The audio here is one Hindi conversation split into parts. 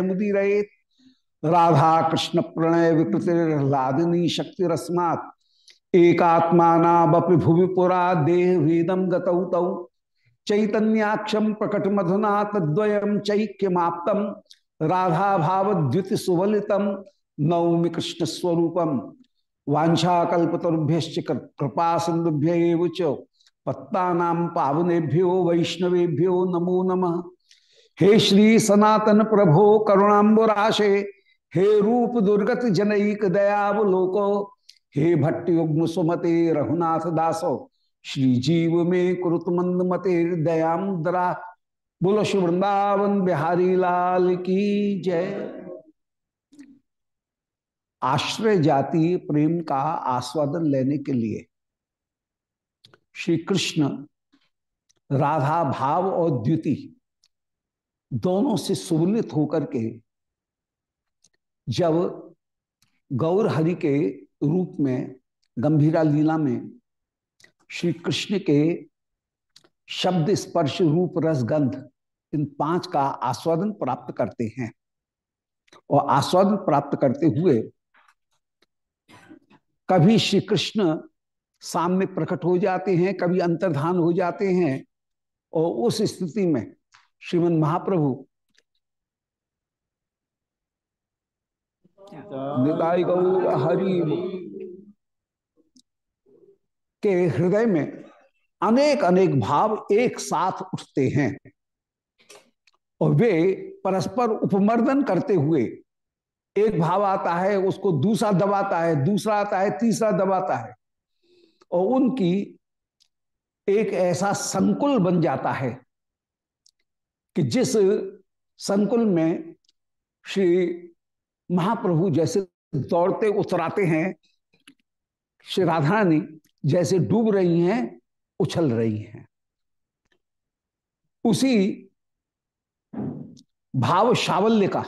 मुदीर राधा कृष्ण प्रणय विकृतिर्लादिनी शक्ति रस्मात एकात्मा भुवि पुरा देह वेदम गतौ तौ। चैतन्याक्षम प्रकट मधुना तद्वयम चैक्यमाप्तम राधा भाव द्युति सुवलितम नवमी कृष्ण स्वरूपम वाछाकुभ्य कृपा सिंधुभ्य पत्ता पावनेभ्यो, वैष्णवेभ्यो नमो नमः। हे श्री सनातन प्रभो करुणाबुराशे हे रूप दुर्गत जनईक दयावलोको, हे भट्ट युग्म सुमते रघुनाथ दासो, श्री जीव में कुरुत मंद मते दयाम दरा। बोलो श्री वृंदावन बिहारी लाल की जय। आश्रय जाति प्रेम का आस्वादन लेने के लिए श्री कृष्ण राधा भाव और द्युति दोनों से सुवलित होकर के जब गौर हरि के रूप में, गंभीरा लीला में श्री कृष्ण के शब्द स्पर्श रूप रसगंध इन पाँच का आस्वादन प्राप्त करते हैं। और आस्वादन प्राप्त करते हुए कभी श्री कृष्ण सामने प्रकट हो जाते हैं, कभी अंतर्धान हो जाते हैं और उस स्थिति में श्रीमद महाप्रभु। गौर हरि। के हृदय में अनेक अनेक भाव एक साथ उठते हैं और वे परस्पर उपमर्दन करते हुए, एक भाव आता है, उसको दूसरा दबाता है, दूसरा आता है, तीसरा दबाता है और उनकी एक ऐसा संकुल बन जाता है कि जिस संकुल में श्री महाप्रभु जैसे दौड़ते उतराते हैं, श्री राधारानी जैसे डूब रही हैं, उछल रही हैं। उसी भाव शावल्य का,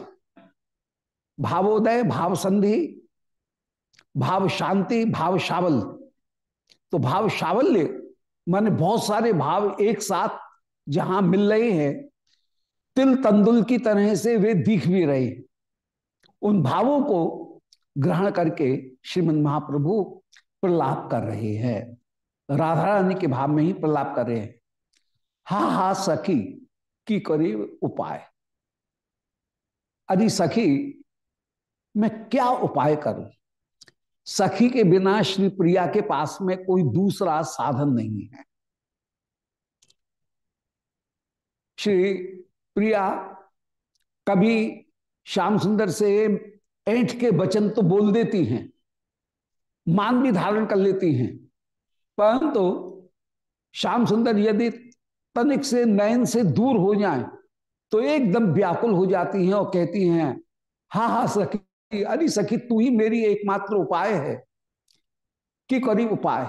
भावोदय भाव संधि भाव शांति, भाव शावल। तो भाव शावल्य, माने बहुत सारे भाव एक साथ जहाँ मिल रहे हैं तिल तंदुल की तरह से वे दिख भी रहे। उन भावों को ग्रहण करके श्रीमद महाप्रभु प्रलाप कर रहे हैं। राधा रानी के भाव में ही प्रलाप कर रहे हैं। हा हा, सखी, की करीब उपाय? अरे सखी, मैं क्या उपाय करूँ? सखी के बिना श्री प्रिया के पास में कोई दूसरा साधन नहीं है। श्री प्रिया, कभी श्याम सुंदर से ऐठ के वचन तो बोल देती हैं, मान भी धारण कर लेती हैं, परंतु तो श्याम सुंदर यदि तनिक से नयन से दूर हो जाए तो एकदम व्याकुल हो जाती हैं और कहती हैं, हा हा, सखी, अरे सखी, तू ही मेरी एकमात्र उपाय है। कि करी उपाय?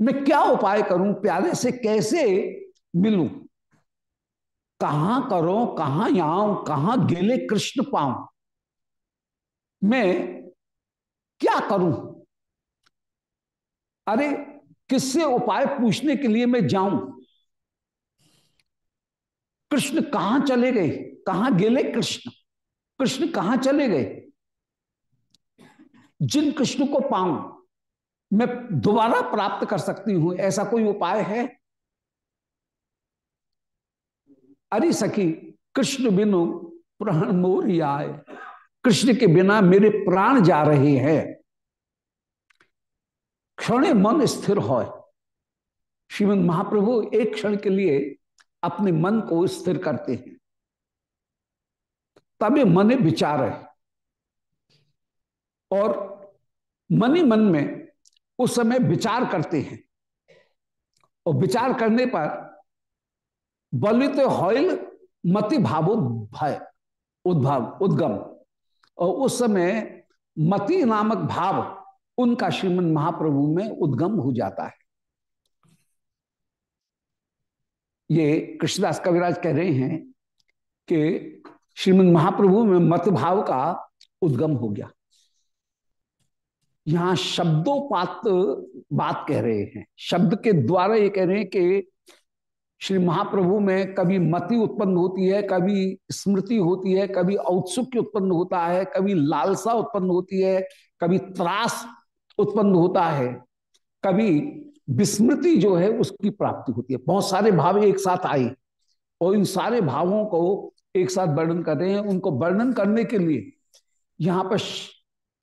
मैं क्या उपाय करूँ? प्यारे से कैसे मिलूं? कहाँ करो, कहाँ आऊँ कहाँ गेले कृष्ण पाऊँ? मैं क्या करूँ? अरे, किससे उपाय पूछने के लिए मैं जाऊँ? कृष्ण कहाँ चले गए? कहाँ गेले कृष्ण? कृष्ण कहाँ चले गए? जिन कृष्ण को पाऊँ, मैं दोबारा प्राप्त कर सकती हूँ? ऐसा कोई उपाय है? अरे सखी, कृष्ण बिनु प्राण मोर आए। कृष्ण के बिना मेरे प्राण जा रहे हैं। क्षण मन स्थिर हो श्रीमद महाप्रभु एक क्षण के लिए अपने मन को स्थिर करते हैं। तभी मन विचार है। और मनी मन में उस समय विचार करते हैं। और विचार करने पर बलित हॉयल मति भावोद्भय उद्भव, उद्गम। और उस समय मति नामक भाव उनका श्रीमन महाप्रभु में उद्गम हो जाता है। ये कृष्णदास कविराज कह रहे हैं कि श्रीमद महाप्रभु में मत भाव का उद्गम हो गया। यहाँ शब्दों पात बात कह रहे हैं। शब्द के द्वारा ये कह रहे हैं कि श्री महाप्रभु में कभी मति उत्पन्न होती है, कभी स्मृति होती है, कभी औत्सुक्य उत्पन्न होता है, कभी लालसा उत्पन्न होती है, कभी त्रास उत्पन्न होता है, कभी विस्मृति जो है उसकी प्राप्ति होती है। बहुत सारे भाव एक साथ आए और इन सारे भावों को एक साथ वर्णन कर रहे हैं। उनको वर्णन करने के लिए यहाँ पर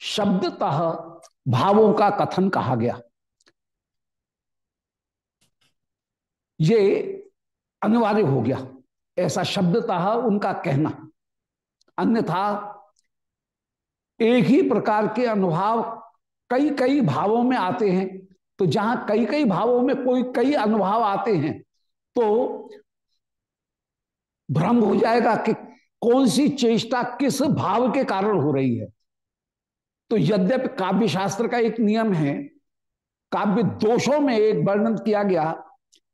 शब्दतः भावों का कथन कहा गया। ये अनिवार्य हो गया। ऐसा शब्दतः उनका कहना। अन्यथा एक ही प्रकार के अनुभव कई कई भावों में आते हैं। तो जहाँ कई कई भावों में कोई कई अनुभव आते हैं तो भ्रम हो जाएगा कि कौन सी चेष्टा किस भाव के कारण हो रही है। तो यद्यपि काव्य शास्त्र का एक नियम है, काव्य दोषों में एक वर्णन किया गया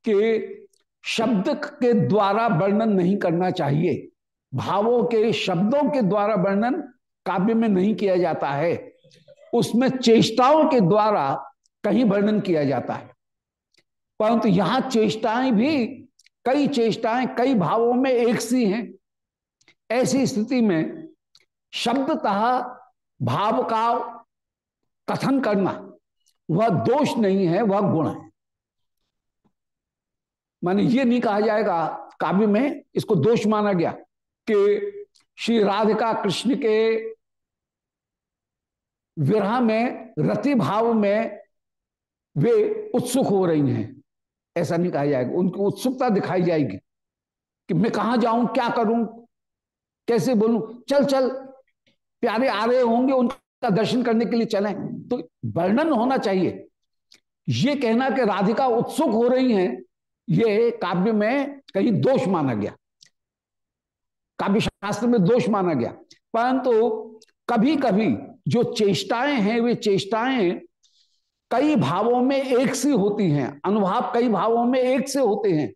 कि शब्द के द्वारा वर्णन नहीं करना चाहिए। भावों के, शब्दों के द्वारा वर्णन काव्य में नहीं किया जाता है। उसमें चेष्टाओं के द्वारा कहीं वर्णन किया जाता है। परंतु यहाँ चेष्टाएँ भी, कई चेष्टाएँ कई भावों में एक सी हैं। ऐसी स्थिति में शब्दतः भाव का कथन करना, वह दोष नहीं है, वह गुण है। माने ये नहीं कहा जाएगा, काव्य में इसको दोष माना गया कि श्री राधिका कृष्ण के विरह में, रति भाव में वे उत्सुक हो रही हैं। ऐसा नहीं कहा जाएगा। उनकी उत्सुकता दिखाई जाएगी कि मैं कहा जाऊँ, क्या करूँ, कैसे बोलूँ, चल चल, प्यारे आ रहे होंगे, उनका दर्शन करने के लिए चलें। तो वर्णन होना चाहिए। ये कहना कि राधिका उत्सुक हो रही हैं ये काव्य में कहीं दोष माना गया। काव्य शास्त्र में दोष माना गया। परंतु कभी कभी जो चेष्टाएँ हैं, वे चेष्टाएँ कई भावों में एक सी होती हैं। अनुभाव कई भावों में एक से होते हैं।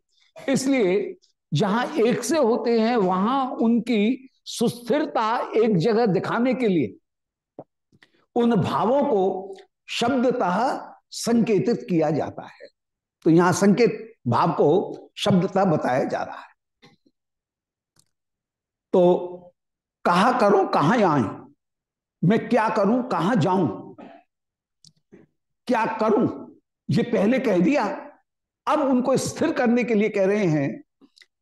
इसलिए जहाँ एक से होते हैं, वहाँ उनकी सुस्थिरता एक जगह दिखाने के लिए उन भावों को शब्दतः संकेतित किया जाता है। तो यहाँ संकेत भाव को शब्दतः बताया जा रहा है। तो कहा करूँ, कहाँ आए? मैं क्या करूँ, कहाँ जाऊँ? क्या करूँ? ये पहले कह दिया। अब उनको स्थिर करने के लिए कह रहे हैं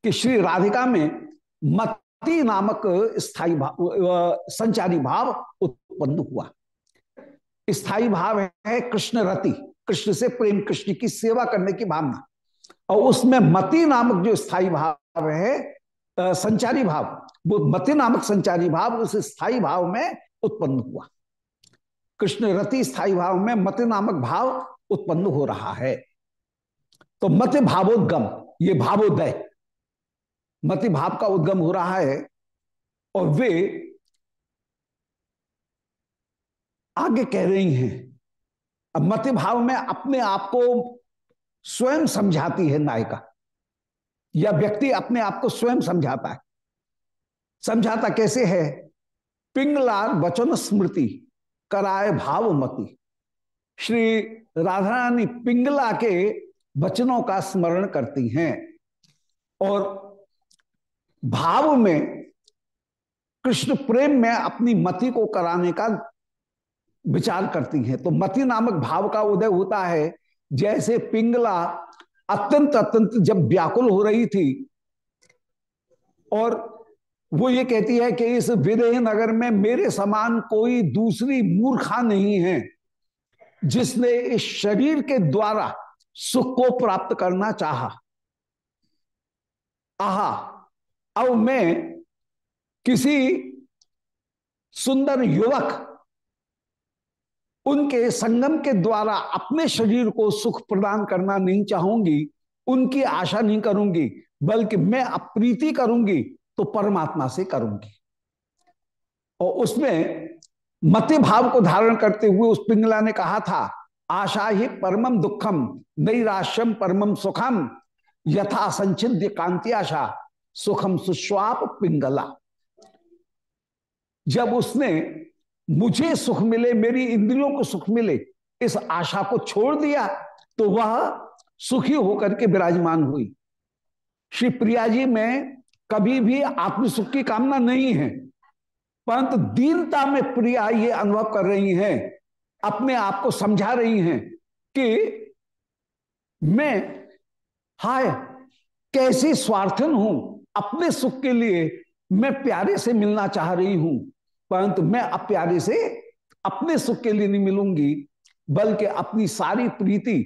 कि श्री राधिका में मति नामक स्थायी भाव संचारी भाव उत्पन्न हुआ। स्थायी भाव है कृष्ण रति कृष्ण से प्रेम, कृष्ण की सेवा करने की भावना। और उसमें मति नामक जो स्थायी भाव है संचारी भाव, वो मति नामक संचारी भाव उस स्थायी भाव में उत्पन्न हुआ। कृष्ण रति स्थायी भाव में मति नामक भाव उत्पन्न हो रहा है। तो मति भावोद्गम, ये भावोदय, मति भाव का उद्गम हो रहा है और वे आगे कह रही हैं, अब मति भाव में अपने आप को स्वयं समझाती है नायिका। या व्यक्ति अपने आप को स्वयं समझाता है। समझाता कैसे है? पिंगलार वचन स्मृति कराए भावमती श्री राधा रानी पिंगला के वचनों का स्मरण करती हैं और भाव में कृष्ण प्रेम में अपनी मति को कराने का विचार करती हैं। तो मति नामक भाव का उदय होता है जैसे पिंगला अत्यंत अत्यंत जब व्याकुल हो रही थी, और वो ये कहती है कि इस विदेह नगर में मेरे समान कोई दूसरी मूर्खा नहीं है, जिसने इस शरीर के द्वारा सुख को प्राप्त करना चाहा। आहा, अब मैं किसी सुंदर युवक उनके संगम के द्वारा अपने शरीर को सुख प्रदान करना नहीं चाहूँगी, उनकी आशा नहीं करूँगी, बल्कि मैं अप्रीति करूँगी तो परमात्मा से करूँगी। और उसमें मति भाव को धारण करते हुए उस पिंगला ने कहा था, आशा ही परमम दुखम नैराश्यम परमम सुखम यथा संचिद्य कांति आशा सुखम सुस्वाप पिंगला। जब उसने मुझे सुख मिले, मेरी इंद्रियों को सुख मिले, इस आशा को छोड़ दिया तो वह सुखी होकर के विराजमान हुई। श्री प्रिया जी, में कभी भी आत्मसुख की कामना नहीं है, परंतु दीनता में प्रिया ये अनुभव कर रही हैं, अपने आप को समझा रही हैं कि मैं, हाय, कैसी स्वार्थन हूँ, अपने सुख के लिए मैं प्यारे से मिलना चाह रही हूँ। परंतु मैं अब प्यारे से अपने सुख के लिए नहीं मिलूँगी, बल्कि अपनी सारी प्रीति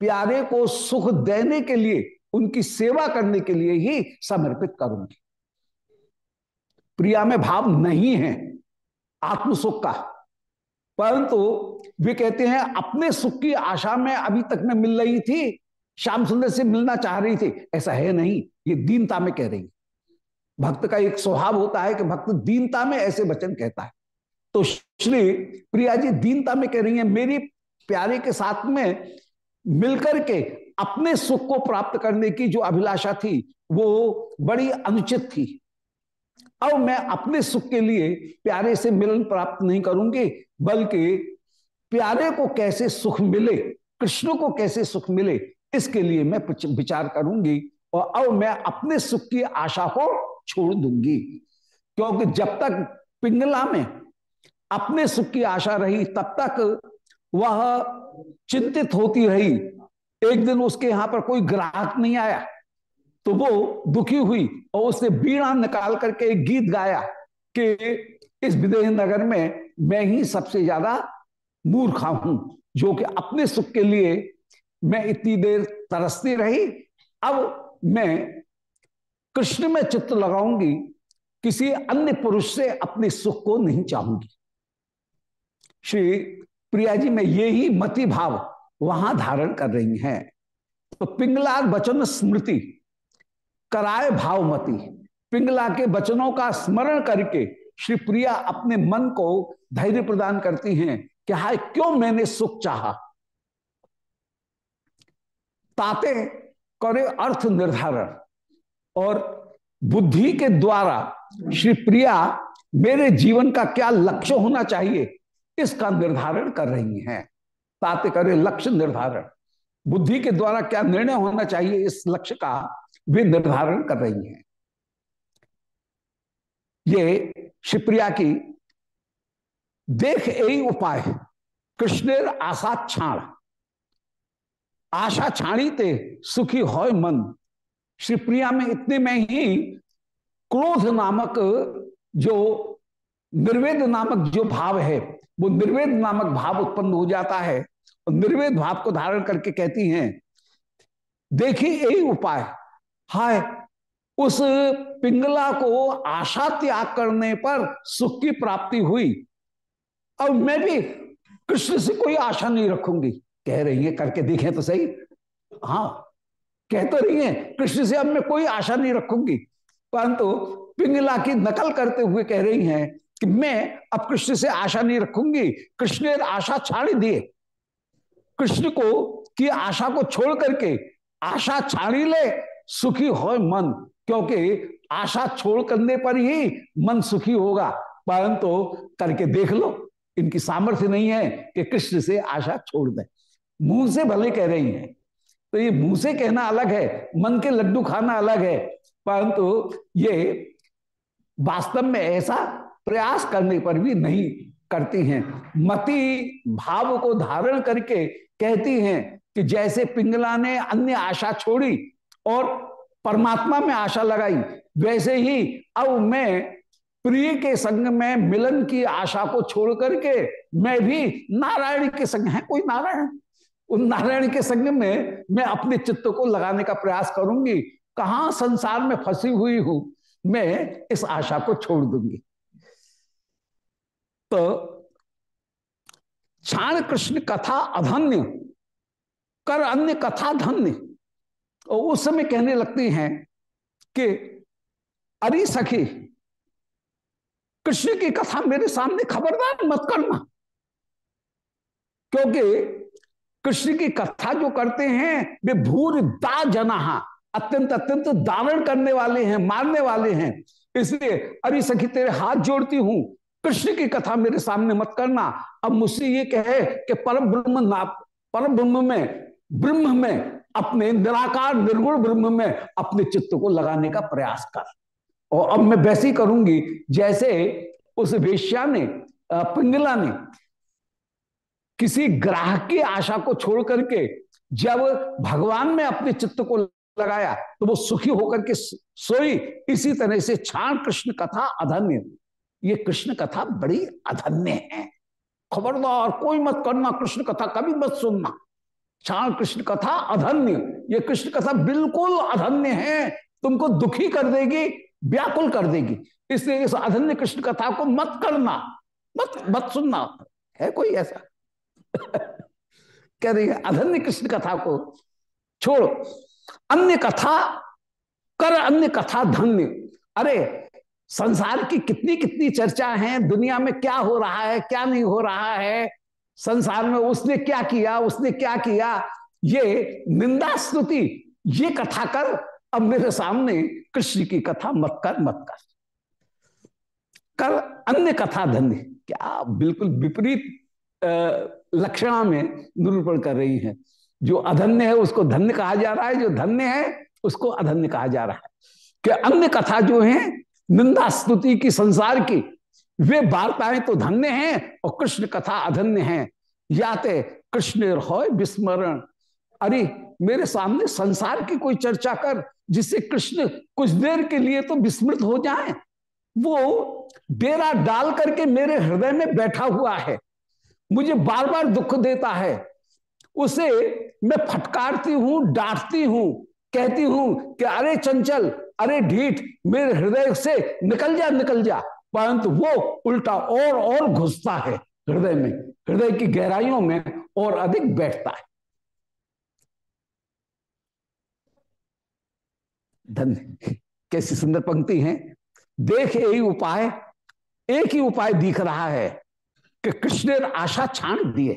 प्यारे को सुख देने के लिए, उनकी सेवा करने के लिए ही समर्पित करूँगी। प्रिया में भाव नहीं है आत्मसुख का, परंतु वे कहते हैं, अपने सुख की आशा में अभी तक मैं मिल रही थी, श्याम सुंदर से मिलना चाह रही थी। ऐसा है नहीं, ये दीनता में कह रही भक्त का एक स्वभाव होता है कि भक्त दीनता में ऐसे वचन कहता है। तो श्री प्रिया जी दीनता में कह रही है, मेरी प्यारे के साथ में मिलकर के अपने सुख को प्राप्त करने की जो अभिलाषा थी, वो बड़ी अनुचित थी। अब मैं अपने सुख के लिए प्यारे से मिलन प्राप्त नहीं करूँगी, बल्कि प्यारे को कैसे सुख मिले, कृष्ण को कैसे सुख मिले, इसके लिए मैं विचार करूँगी। और अब मैं अपने सुख की आशा को छोड़ दूँगी। क्योंकि जब तक पिंगला में अपने सुख की आशा रही, तब तक वह चिंतित होती रही। एक दिन उसके यहाँ पर कोई ग्राहक नहीं आया तो वो दुखी हुई और उसने बीड़ा निकाल करके एक गीत गाया कि इस विदेह नगर में मैं ही सबसे ज़्यादा मूर्खा हूँ, जो कि अपने सुख के लिए मैं इतनी देर तरसती रही। अब मैं कृष्ण में चित्त लगाऊँगी, किसी अन्य पुरुष से अपने सुख को नहीं चाहूँगी। श्री प्रिया जी, में ये ही मति भाव वहाँ धारण कर रही हैं। तो पिंगला वचन स्मृति कराए भावमती पिंगला के वचनों का स्मरण करके श्री प्रिया अपने मन को धैर्य प्रदान करती हैं कि हाय, क्यों मैंने सुख चाहा? ताते करे अर्थ निर्धारण। और बुद्धि के द्वारा श्री प्रिया, मेरे जीवन का क्या लक्ष्य होना चाहिए, इसका निर्धारण कर रही हैं। ताते करे लक्ष्य निर्धारण। बुद्धि के द्वारा क्या निर्णय होना चाहिए, इस लक्ष्य का भी निर्धारण कर रही हैं। ये शिवप्रिया की देख यही उपाय, कृष्णेर आशा छाण। आशा छाणी ते सुखी हो मन। श्री प्रिया में इतने में ही क्रोध नामक जो निर्वेद नामक जो भाव है, वो निर्वेद नामक भाव उत्पन्न हो जाता है और निर्वेद भाव को धारण करके कहती हैं, देखिए, यही उपाय हाय, उस पिंगला को आशा त्याग करने पर सुख की प्राप्ति हुई। अब मैं भी कृष्ण से कोई आशा नहीं रखूँगी। कह रही है, करके देखें तो सही। हाँ कह तो रही है, कृष्ण से अब मैं कोई आशा नहीं रखूँगी। परंतु पिंगला की नकल करते हुए कह रही हैं कि मैं अब कृष्ण से आशा नहीं रखूँगी। कृष्ण ने आशा छाड़ी दिए कृष्ण को की आशा को छोड़ करके आशा छाड़ी ले, सुखी हो मन, क्योंकि आशा छोड़ करने पर ही मन सुखी होगा। परंतु करके देख लो, इनकी सामर्थ्य नहीं है कि कृष्ण से आशा छोड़ दे। मुँह से भले कह रही हैं तो ये मुँह से कहना अलग है, मन के लड्डू खाना अलग है। परंतु ये वास्तव में ऐसा प्रयास करने पर भी नहीं करती हैं। मति भाव को धारण करके कहती हैं कि जैसे पिंगला ने अन्य आशा छोड़ी और परमात्मा में आशा लगाई, वैसे ही अब मैं प्रिय के संग में मिलन की आशा को छोड़ करके मैं भी नारायण के संग है। कोई नारायण? उन नारायण के संग में मैं अपने चित्त को लगाने का प्रयास करूँगी। कहा संसार में फंसी हुई हूँ, मैं इस आशा को छोड़ दूँगी। तो क्षाण कृष्ण कथा अधन्य, कर अन्य कथा धन्य। और उस समय कहने लगती हैं कि, अरे सखी, कृष्ण की कथा मेरे सामने खबरदार मत करना। क्योंकि कृष्ण की कथा जो करते हैं, वे भूर दा जना अत्यंत अत्यंत दारण करने वाले हैं, मारने वाले हैं। इसलिए, अरे सखी, तेरे हाथ जोड़ती हूँ। कृष्ण की कथा मेरे सामने मत करना। अब मुझसे ये कहे कि परम ब्रह्म ना, परम ब्रह्म में ब्रह्म में, अपने निराकार, निर्गुण ब्रह्म में, अपने चित्त को लगाने का प्रयास कर। और अब मैं वैसे ही करूँगी, जैसे उस वेश्या ने पिंगला ने किसी ग्राहक की आशा को छोड़ करके जब भगवान में अपने चित्त को लगाया तो वो सुखी होकर के सोई। इसी तरह से छाण कृष्ण कथा अधन्य। ये कृष्ण कथा बड़ी अधन्य है। खबरदार, कोई मत करना, कृष्ण कथा कभी मत सुनना। छाण कृष्ण कथा अधन्य। ये कृष्ण कथा बिल्कुल अधन्य है। तुमको दुखी कर देगी, व्याकुल कर देगी। इसलिए इस अधन्य कृष्ण कथा को मत करना। मत मत सुनना। है कोई ऐसा? कह रही है अधन्य कृष्ण कथा को छोड़ो। अन्य कथा, कर अन्य कथा धन्य। अरे, संसार की कितनी कितनी चर्चा है, दुनिया में क्या हो रहा है, क्या नहीं हो रहा है, संसार में उसने क्या किया, उसने क्या किया, ये निंदा स्तुति, ये कथा कर, अब मेरे सामने कृष्ण की कथा मत कर मत कर। कर अन्य कथा धन्य। क्या बिल्कुल विपरीत लक्षणा में निरूपण कर रही है। जो अधन्य है, उसको धन्य कहा जा रहा है, जो धन्य है, उसको अधन्य कहा जा रहा है। कि अन्य कथा जो है, निंदा स्तुति की, संसार की, वे वार्ताएँ तो धन्य हैं और कृष्ण कथा अधन्य हैं। याते, कृष्ण विस्मरण। अरे, मेरे सामने संसार की कोई चर्चा कर, जिससे कृष्ण कुछ देर के लिए तो विस्मृत हो जाए। वो डेरा डाल करके मेरे हृदय में बैठा हुआ है। मुझे बार बार दुख देता है। उसे मैं फटकारती हूँ, डांटती हूँ, कहती हूँ कि अरे चंचल, अरे ढीठ, मेरे हृदय से निकल जा निकल जा। परंतु वो उल्टा और और घुसता है हृदय में, हृदय की गहराइयों में और अधिक बैठता है। धन्य। कैसी सुंदर पंक्ति है। देख यही उपाय, एक ही उपाय दिख रहा है। कि कृष्ण ने आशा छान दिए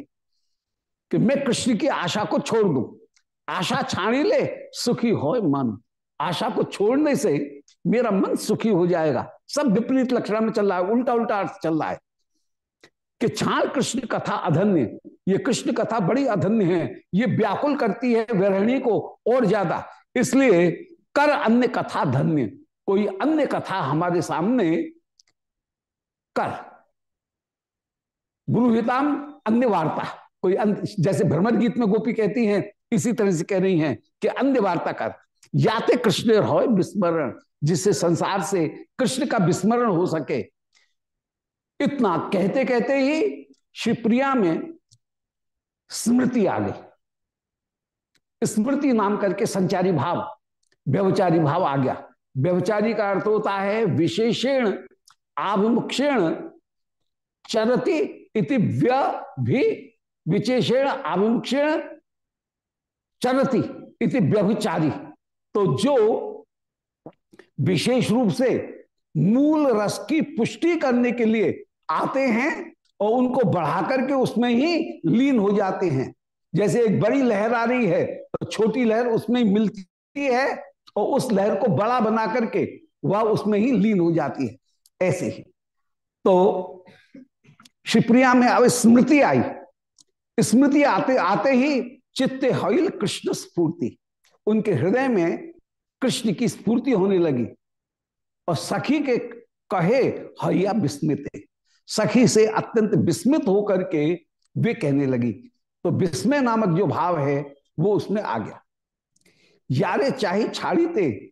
कि मैं कृष्ण की आशा को छोड़ दू। आशा छाणी ले, सुखी हो मन। आशा को छोड़ने से मेरा मन सुखी हो जाएगा। सब विपरीत लक्षण में चल रहा है उल्टा उल्टा अर्थ चल रहा है। कि छाण कृष्ण कथा अधन्य। ये कृष्ण कथा बड़ी अधन्य है। ये व्याकुल करती है वैरणी को और ज़्यादा। इसलिए कर अन्य कथा धन्य। कोई अन्य कथा हमारे सामने कर। गुरुहिताम अन्य वार्ता। कोई जैसे भ्रमण गीत में गोपी कहती हैं, इसी तरह से कह रही हैं कि अन्य वार्ता कर। याते कृष्ण हो विस्मरण, जिससे संसार से कृष्ण का विस्मरण हो सके। इतना कहते कहते ही शिवप्रिया में स्मृति आ गई। स्मृति नाम करके संचारी भाव, व्यवचारी भाव आ गया। व्यवचारी का अर्थ होता है विशेषण, आभिमुक्षेण, चरती इति व्य भी विशेषण आभिमुक्षेण चरती इति व्यभिचारी। तो जो विशेष रूप से मूल रस की पुष्टि करने के लिए आते हैं और उनको बढ़ा करके उसमें ही लीन हो जाते हैं। जैसे एक बड़ी लहर आ रही है तो छोटी लहर उसमें ही मिलती है और उस लहर को बड़ा बना करके वह उसमें ही लीन हो जाती है। ऐसे ही। तो शिवप्रिया में अब स्मृति आई। स्मृति आते आते ही चित्ते हईल कृष्ण स्फूर्ति। उनके हृदय में कृष्ण की स्फूर्ति होने लगी। और सखी के कहे, हया विस्मित सखी से अत्यंत विस्मित होकर के वे कहने लगी तो विस्मय नामक जो भाव है, वो उसमें आ गया। यारे चाहे छाड़ीते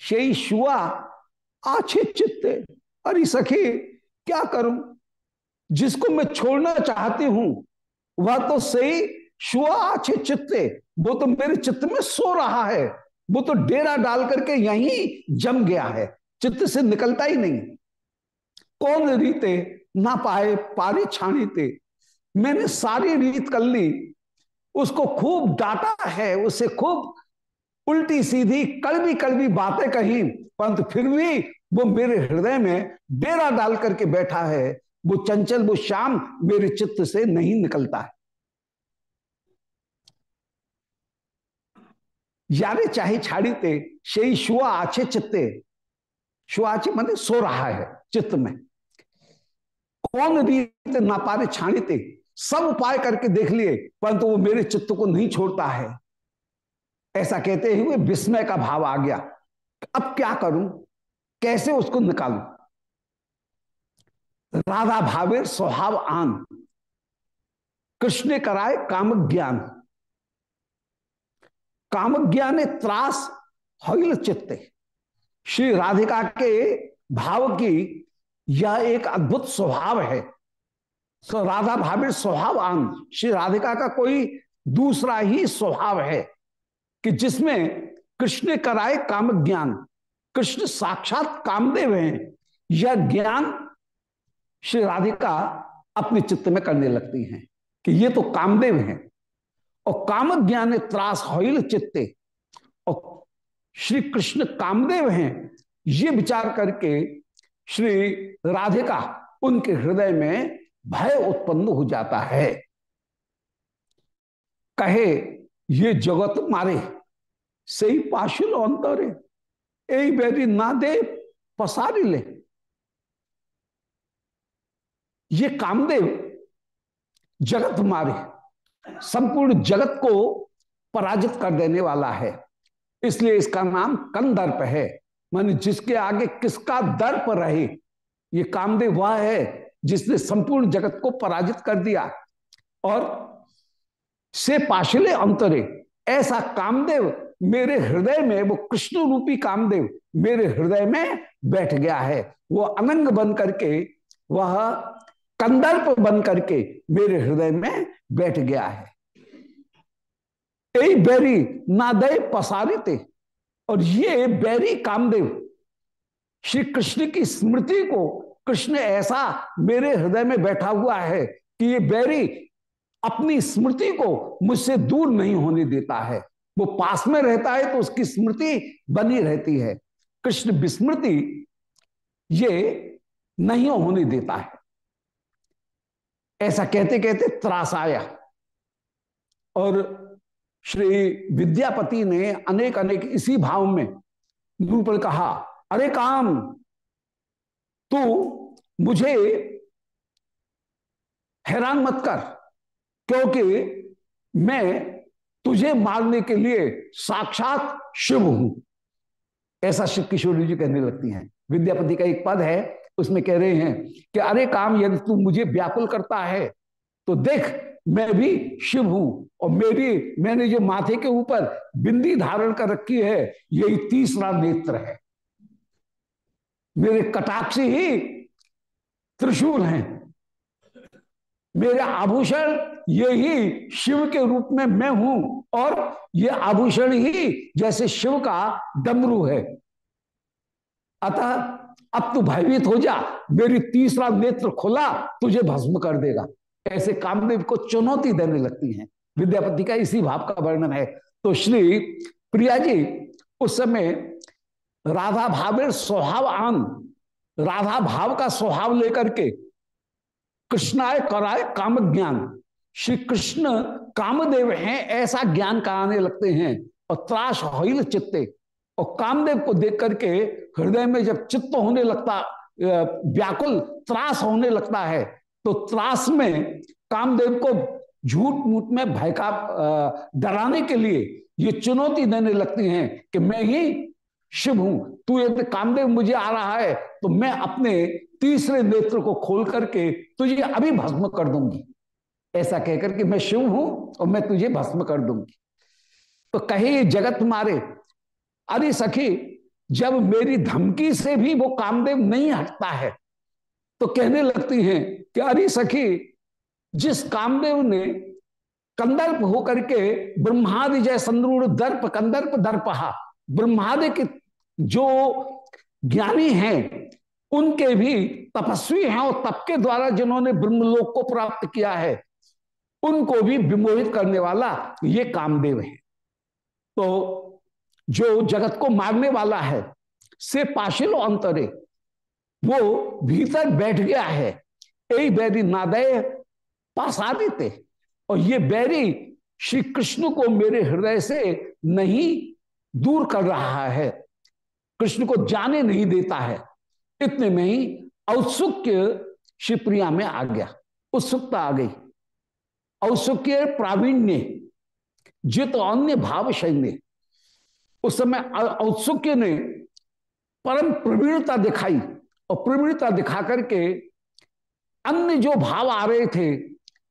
शे शुआ, आछे चित्ते। अरे सखी, क्या करूँ? जिसको मैं छोड़ना चाहती हूँ, वह तो सही शुआ चित्ते, वो तो मेरे चित्त में सो रहा है, वो तो डेरा डाल करके यहीं जम गया है, चित्त से निकलता ही नहीं। कौन रीते ना पाए पारी छाणीते? मैंने सारी रीत कर ली, उसको खूब डांटा है, उसे खूब उल्टी सीधी कड़वी कड़वी बातें कही, परंतु फिर भी वो मेरे हृदय में डेरा डाल करके बैठा है वो चंचल, वो शाम मेरे चित्त से नहीं निकलता है। यारे चाहे छाड़ीते से शुआ आछे चित्ते। शुआचे माने सो रहा है चित्त में। कौन रीत ना पारे छाड़ीते सब उपाय करके देख लिए, परंतु तो वो मेरे चित्त को नहीं छोड़ता है। ऐसा कहते हुए विस्मय का भाव आ गया। अब क्या करूँ? कैसे उसको निकालूं? राधा भावे स्वभाव आन। कृष्ण कराए काम ज्ञान काम ज्ञान त्रास हिल चित्ते। श्री राधिका के भाव की यह एक अद्भुत स्वभाव है। तो राधा भावे स्वभाव आन। श्री राधिका का कोई दूसरा ही स्वभाव है कि जिसमें कृष्ण कराए काम ज्ञान कृष्ण साक्षात कामदेव हैं। यह ज्ञान श्री राधिका अपने चित्त में करने लगती हैं कि ये तो कामदेव हैं। और काम ज्ञान त्रास होइल चित्ते। और श्री कृष्ण कामदेव हैं, ये विचार करके श्री राधिका उनके हृदय में भय उत्पन्न हो जाता है। कहे, ये जगत मारे सही पाशिल अंतरे बेरी ना दे, पसारी ले। ये कामदेव जगत मारे, संपूर्ण जगत को पराजित कर देने वाला है। इसलिए इसका नाम कंदर्प है। मान जिसके आगे किसका दर्प रहे, ये कामदेव वह है जिसने संपूर्ण जगत को पराजित कर दिया। और से पाशिले अंतरे, ऐसा कामदेव मेरे हृदय में, वो कृष्ण रूपी कामदेव मेरे हृदय में बैठ गया है। वो अनंग बन करके वह कंदर्प बन करके मेरे हृदय में बैठ गया है। ए बैरी नादय पसारिते, और ये बैरी कामदेव श्री कृष्ण की स्मृति को कृष्ण ऐसा मेरे हृदय में बैठा हुआ है कि ये बैरी अपनी स्मृति को मुझसे दूर नहीं होने देता है। वो पास में रहता है तो उसकी स्मृति बनी रहती है। कृष्ण विस्मृति ये नहीं होने देता है। ऐसा कहते कहते त्रास आया। और श्री विद्यापति ने अनेक अनेक इसी भाव में निरूपण कहा, अरे काम, तू मुझे हैरान मत कर, क्योंकि मैं तुझे मारने के लिए साक्षात शिव हूँ। ऐसा शिव किशोरी जी कहने लगती हैं। विद्यापति का एक पद है उसमें कह रहे हैं कि अरे काम यदि तू मुझे व्याकुल करता है तो देख, मैं भी शिव हूँ और मेरी, मैंने जो माथे के ऊपर बिंदी धारण कर रखी है, यही तीसरा नेत्र है। मेरे कटाक्ष ही त्रिशूल हैं। मेरे आभूषण यही शिव के रूप में मैं हूँ और ये आभूषण ही जैसे शिव का डमरू है। अतः अब तू भयभीत हो जा, मेरी तीसरा नेत्र खुला, तुझे भस्म कर देगा। ऐसे कामदेव को चुनौती देने लगती हैं। विद्यापति का इसी भाव का वर्णन है। तो श्री प्रिया जी, उस समय राधा भावेर स्वभाव आन, राधा भाव का स्वभाव लेकर के कृष्णाय कराए काम ज्ञान। श्री कृष्ण कामदेव हैं, ऐसा ज्ञान कराने लगते हैं और त्रास हिल चित्ते। और कामदेव को देख करके हृदय में जब चित्त होने लगता व्याकुल, त्रास होने लगता है तो त्रास में कामदेव को झूठ मूठ में भय का डराने के लिए ये चुनौती देने लगती हैं कि मैं ही शिव हूँ। तू यदि कामदेव मुझे आ रहा है तो मैं अपने तीसरे नेत्र को खोल करके तुझे अभी भस्म कर दूँगी। ऐसा कहकर के मैं शिव हूँ और मैं तुझे भस्म कर दूँगी। तो कहे ये जगत मारे अरे सखी, जब मेरी धमकी से भी वो कामदेव नहीं हटता है तो कहने लगती हैं कि अरे सखी, जिस कामदेव ने कंदर्प होकर के ब्रह्मादि जय संद्रूढ़ दर्प, कंदर्प दर्पहा, ब्रह्मादि के जो ज्ञानी हैं, उनके भी तपस्वी हैं और तप के द्वारा जिन्होंने ब्रह्मलोक को प्राप्त किया है, उनको भी विमोहित करने वाला ये कामदेव है। तो जो जगत को मारने वाला है, से पाशिलो अंतरे, वो भीतर बैठ गया है। यही बैरी नादय पासा देते और ये बैरी श्री कृष्ण को मेरे हृदय से नहीं दूर कर रहा है। कृष्ण को जाने नहीं देता है। इतने में ही औत्सुक्य शिवप्रिया में आ गया। उत्सुकता आ गई। औत्सुक्य प्रावीण्य, जित अन्य भाव सैन्य उस समय औत्सुक्य ने परम प्रवीणता दिखाई और प्रवीणता दिखा करके अन्य जो भाव आ रहे थे,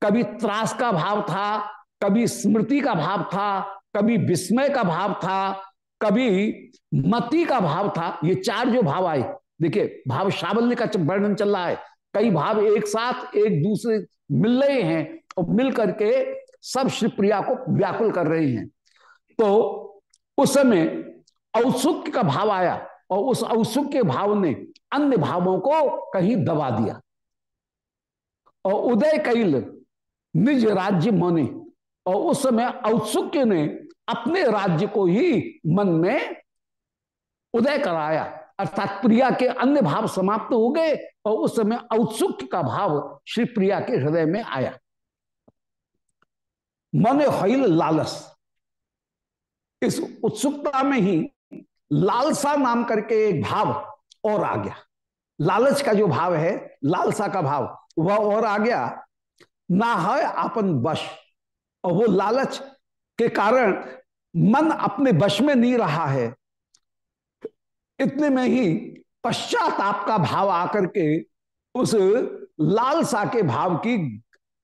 कभी त्रास का भाव था, कभी स्मृति का भाव था, कभी विस्मय का भाव था, कभी मति का भाव था, ये चार जो भाव आए। देखिए, भाव शावल्य का वर्णन चल रहा है। कई भाव एक साथ, एक दूसरे मिल रहे हैं और मिल करके सब श्री प्रिया को व्याकुल कर रहे हैं। तो उस समय औत्सुक्य का भाव आया और उस औत्सुक्य भाव ने अन्य भावों को कहीं दबा दिया। और उदय कैल निज राज्य मने और उस समय औत्सुक्य ने अपने राज्य को ही मन में उदय कराया। अर्थात प्रिया के अन्य भाव समाप्त हो गए और उस समय औत्सुक्य का भाव श्री प्रिया के हृदय में आया। मन हईल लालस। इस उत्सुकता में ही लालसा नाम करके एक भाव और आ गया। लालच का जो भाव है, लालसा का भाव, वह और आ गया। ना है आपन वश, और वो लालच के कारण मन अपने वश में नहीं रहा है। इतने में ही पश्चाताप का भाव आकर के उस लालसा के भाव की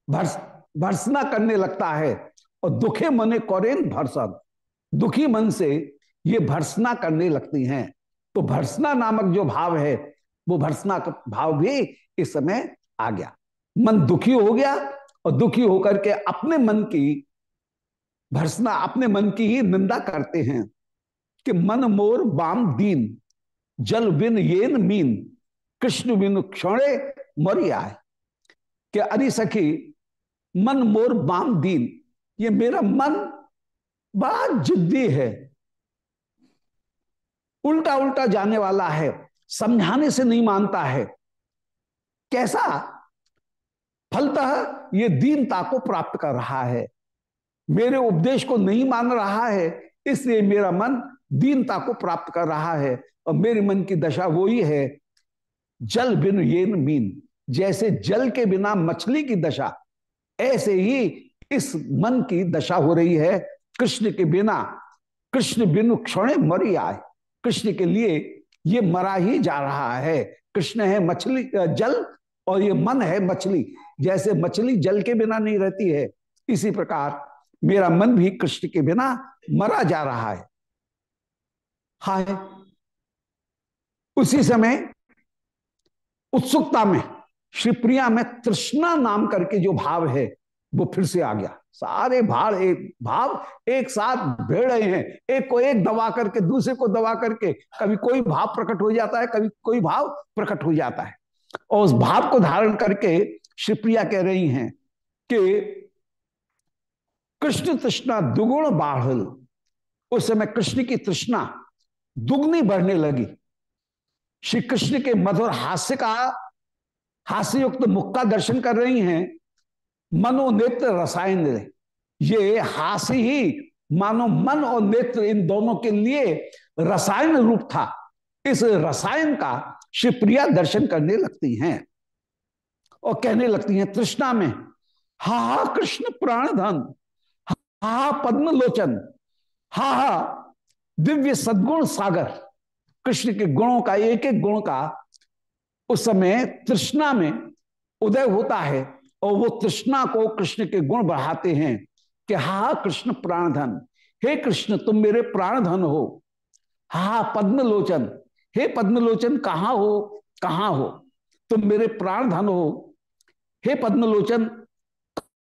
भर्स, भर्सना करने लगता है, और दुखे मने कौरेन भरसन। दुखी मन से ये भर्सना करने लगती हैं। तो भर्सना नामक जो भाव है, वो भर्सना का भाव भी इस समय आ गया। मन दुखी हो गया और दुखी होकर के अपने मन की भर्सना, अपने मन की ही निंदा करते हैं कि मन मोर बाम दीन, जल बिन येन मीन, कृष्ण बिन क्षणे मरी आए। कि अरे सखी, मन मोर बाम दीन, ये मेरा मन बड़ा जिद्दी है। उल्टा उल्टा जाने वाला है, समझाने से नहीं मानता है। कैसा? फलतः ये दीनता को प्राप्त कर रहा है। मेरे उपदेश को नहीं मान रहा है, इसलिए मेरा मन दीनता को प्राप्त कर रहा है और मेरे मन की दशा वो ही। है जल बिन ये मीन, जैसे जल के बिना मछली की दशा, ऐसे ही इस मन की दशा हो रही है। कृष्ण के बिना, कृष्ण बिनु क्षण मरी आए। कृष्ण के लिए ये मरा ही जा रहा है। कृष्ण है मछली जल और ये मन है मछली। जैसे मछली जल के बिना नहीं रहती है, इसी प्रकार मेरा मन भी कृष्ण के बिना मरा जा रहा है। हाय। उसी समय उत्सुकता में श्रीप्रिया में तृष्णा नाम करके जो भाव है, वो फिर से आ गया। सारे भाव एक भाव एक साथ भेड़ रहे हैं। एक को एक दबा करके, दूसरे को दबा करके कभी कोई भाव प्रकट हो जाता है, कभी कोई भाव प्रकट हो जाता है। और उस भाव को धारण करके शिवप्रिया कह रही हैं कि कृष्ण तृष्णा दुगुण बाढ़ उस समय कृष्ण की तृष्णा दुगनी बढ़ने लगी। श्री कृष्ण के मधुर हास्य का, हास्ययुक्त मुख का दर्शन कर रही हैं। मनोनेत्र रसायन ये हास्य ही मानो मन और नेत्र इन दोनों के लिए रसायन रूप था। इस रसायन का शिवप्रिया दर्शन करने लगती हैं और कहने लगती हैं, तृष्णा में, हा हा कृष्ण प्राण धन हा हा पद्म लोचन हा हा दिव्य सदगुण सागर। कृष्ण के गुणों का एक एक गुण का उस समय तृष्णा में उदय होता है। और वो तृष्णा को कृष्ण के गुण बढ़ाते हैं कि हा कृष्ण प्राणधन, हे कृष्ण, तुम मेरे प्राणधन हो। हा पद्मलोचन, हे पद्मलोचन, कहाँ हो? कहाँ हो? तुम मेरे प्राणधन हो। हे पद्मलोचन,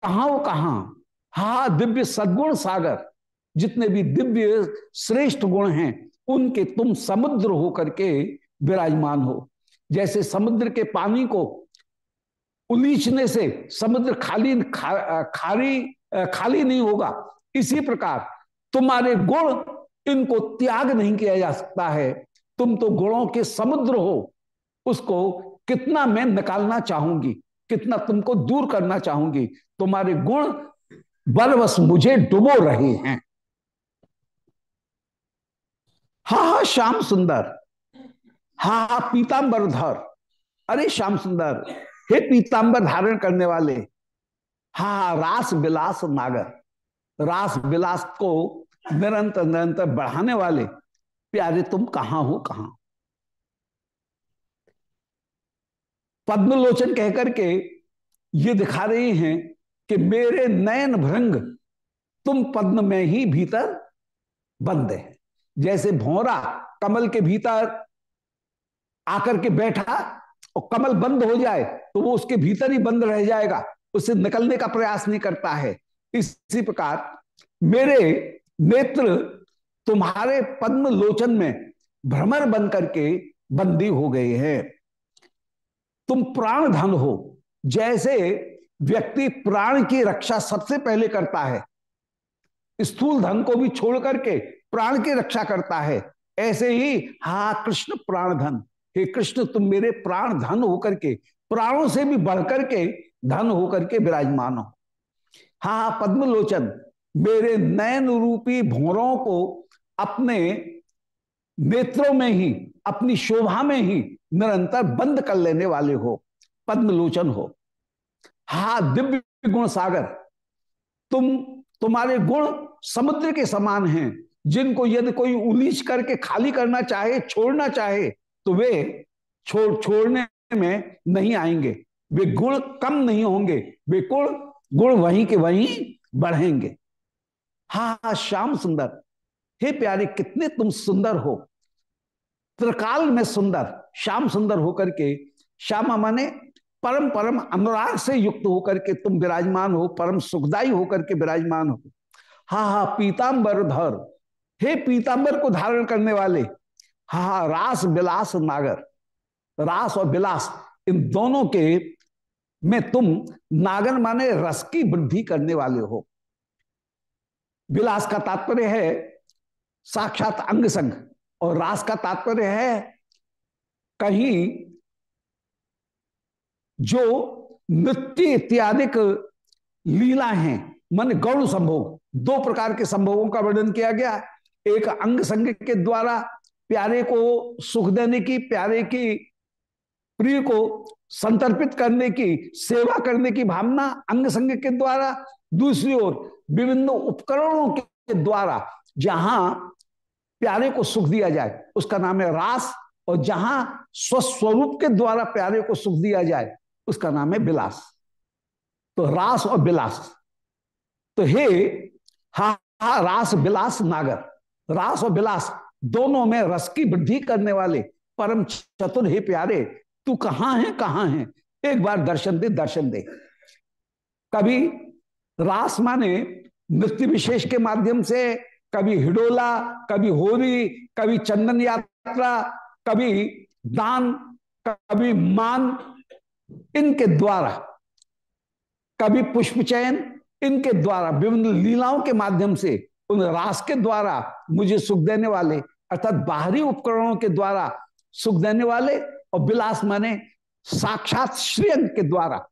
कहाँ हो? कहाँ? हा दिव्य सद्गुण सागर, जितने भी दिव्य श्रेष्ठ गुण हैं, उनके तुम समुद्र हो करके विराजमान हो। जैसे समुद्र के पानी को उलीचने से समुद्र खाली खा, खाली खाली नहीं होगा। इसी प्रकार तुम्हारे गुण इनको त्याग नहीं किया जा सकता है। तुम तो गुणों के समुद्र हो। उसको कितना मैं निकालना चाहूँगी कितना तुमको दूर करना चाहूँगी तुम्हारे गुण बलवश मुझे डुबो रहे हैं। हा हा श्याम सुंदर। हा हा पीताम्बर धर। अरे श्याम सुंदर हे पीताम्बर धारण करने वाले, हा रास विलास नागर, रास विलास को निरंतर निरंतर बढ़ाने वाले, प्यारे तुम कहाँ हो, कहाँ? पद्मलोचन कहकर के ये दिखा रही हैं कि मेरे नयन भ्रंग तुम पद्म में ही भीतर बंद है। जैसे भौरा कमल के भीतर आकर के बैठा और कमल बंद हो जाए तो वो उसके भीतर ही बंद रह जाएगा। उससे निकलने का प्रयास नहीं करता है। इसी प्रकार मेरे नेत्र तुम्हारे पद्म लोचन में भ्रमर बन करके बंदी हो गए हैं। तुम प्राण धन हो। जैसे व्यक्ति प्राण की रक्षा सबसे पहले करता है, स्थूल धन को भी छोड़ करके प्राण की रक्षा करता है, ऐसे ही हा कृष्ण प्राण धन हे कृष्ण, तुम मेरे प्राण धन होकर के, प्राणों से भी बढ़कर के धन होकर के विराजमान हो। हा पद्मलोचन, मेरे नयन रूपी भोरों को अपने नेत्रों में ही, अपनी शोभा में ही निरंतर बंद कर लेने वाले हो, पद्मलोचन हो, हा, दिव्य गुण सागर, तुम, तुम्हारे गुण समुद्र के समान हैं, जिनको यदि कोई उलीच करके खाली करना चाहे, छोड़ना चाहे तो वे छोड़, छोड़ने में नहीं आएँगे। वे गुण कम नहीं होंगे। वे गुण गुण वहीं के वहीं बढ़ेंगे। हा हा श्याम सुंदर। हे प्यारे, कितने तुम सुंदर हो। त्रिकाल में सुंदर, श्याम सुंदर होकर के। श्यामा माने, परम परम अनुराग से युक्त होकर के तुम विराजमान हो, परम सुखदाई होकर के विराजमान हो। हा हा पीताम्बर धर। हे पीताम्बर को धारण करने वाले हा हा, रास, बिलास, नागर। रास और बिलास, इन दोनों के में तुम नागर माने रस की वृद्धि करने वाले हो। विलास का तात्पर्य है साक्षात अंग संग और रास का तात्पर्य है कहीं जो नृत्य इत्यादि लीला हैं, मन गौण संभोग, दो प्रकार के संभोगों का वर्णन किया गया। एक अंग संग के द्वारा प्यारे को सुख देने की प्यारे की प्रिय को संतर्पित करने की सेवा करने की भावना अंग संग के द्वारा। दूसरी ओर विभिन्न उपकरणों के द्वारा जहाँ प्यारे को सुख दिया जाए उसका नाम है रास और जहाँ स्वस्वरूप के द्वारा प्यारे को सुख दिया जाए उसका नाम है बिलास तो रास और बिलास तो हे हा, हा रास बिलास नागर। रास और बिलास दोनों में रस की वृद्धि करने वाले परम चतुर, हे प्यारे, तू कहाँ है कहाँ है? एक बार दर्शन दे दर्शन दे। कभी रास माने नृत्य विशेष के माध्यम से, कभी हिडोला, कभी होरी, कभी चंदन यात्रा, कभी दान, कभी मान, इनके द्वारा। कभी पुष्प चयन, इनके द्वारा। विभिन्न लीलाओं के माध्यम से उन रास के द्वारा मुझे सुख देने वाले, अर्थात बाहरी उपकरणों के द्वारा सुख देने वाले और विलास माने साक्षात श्रेयन के द्वारा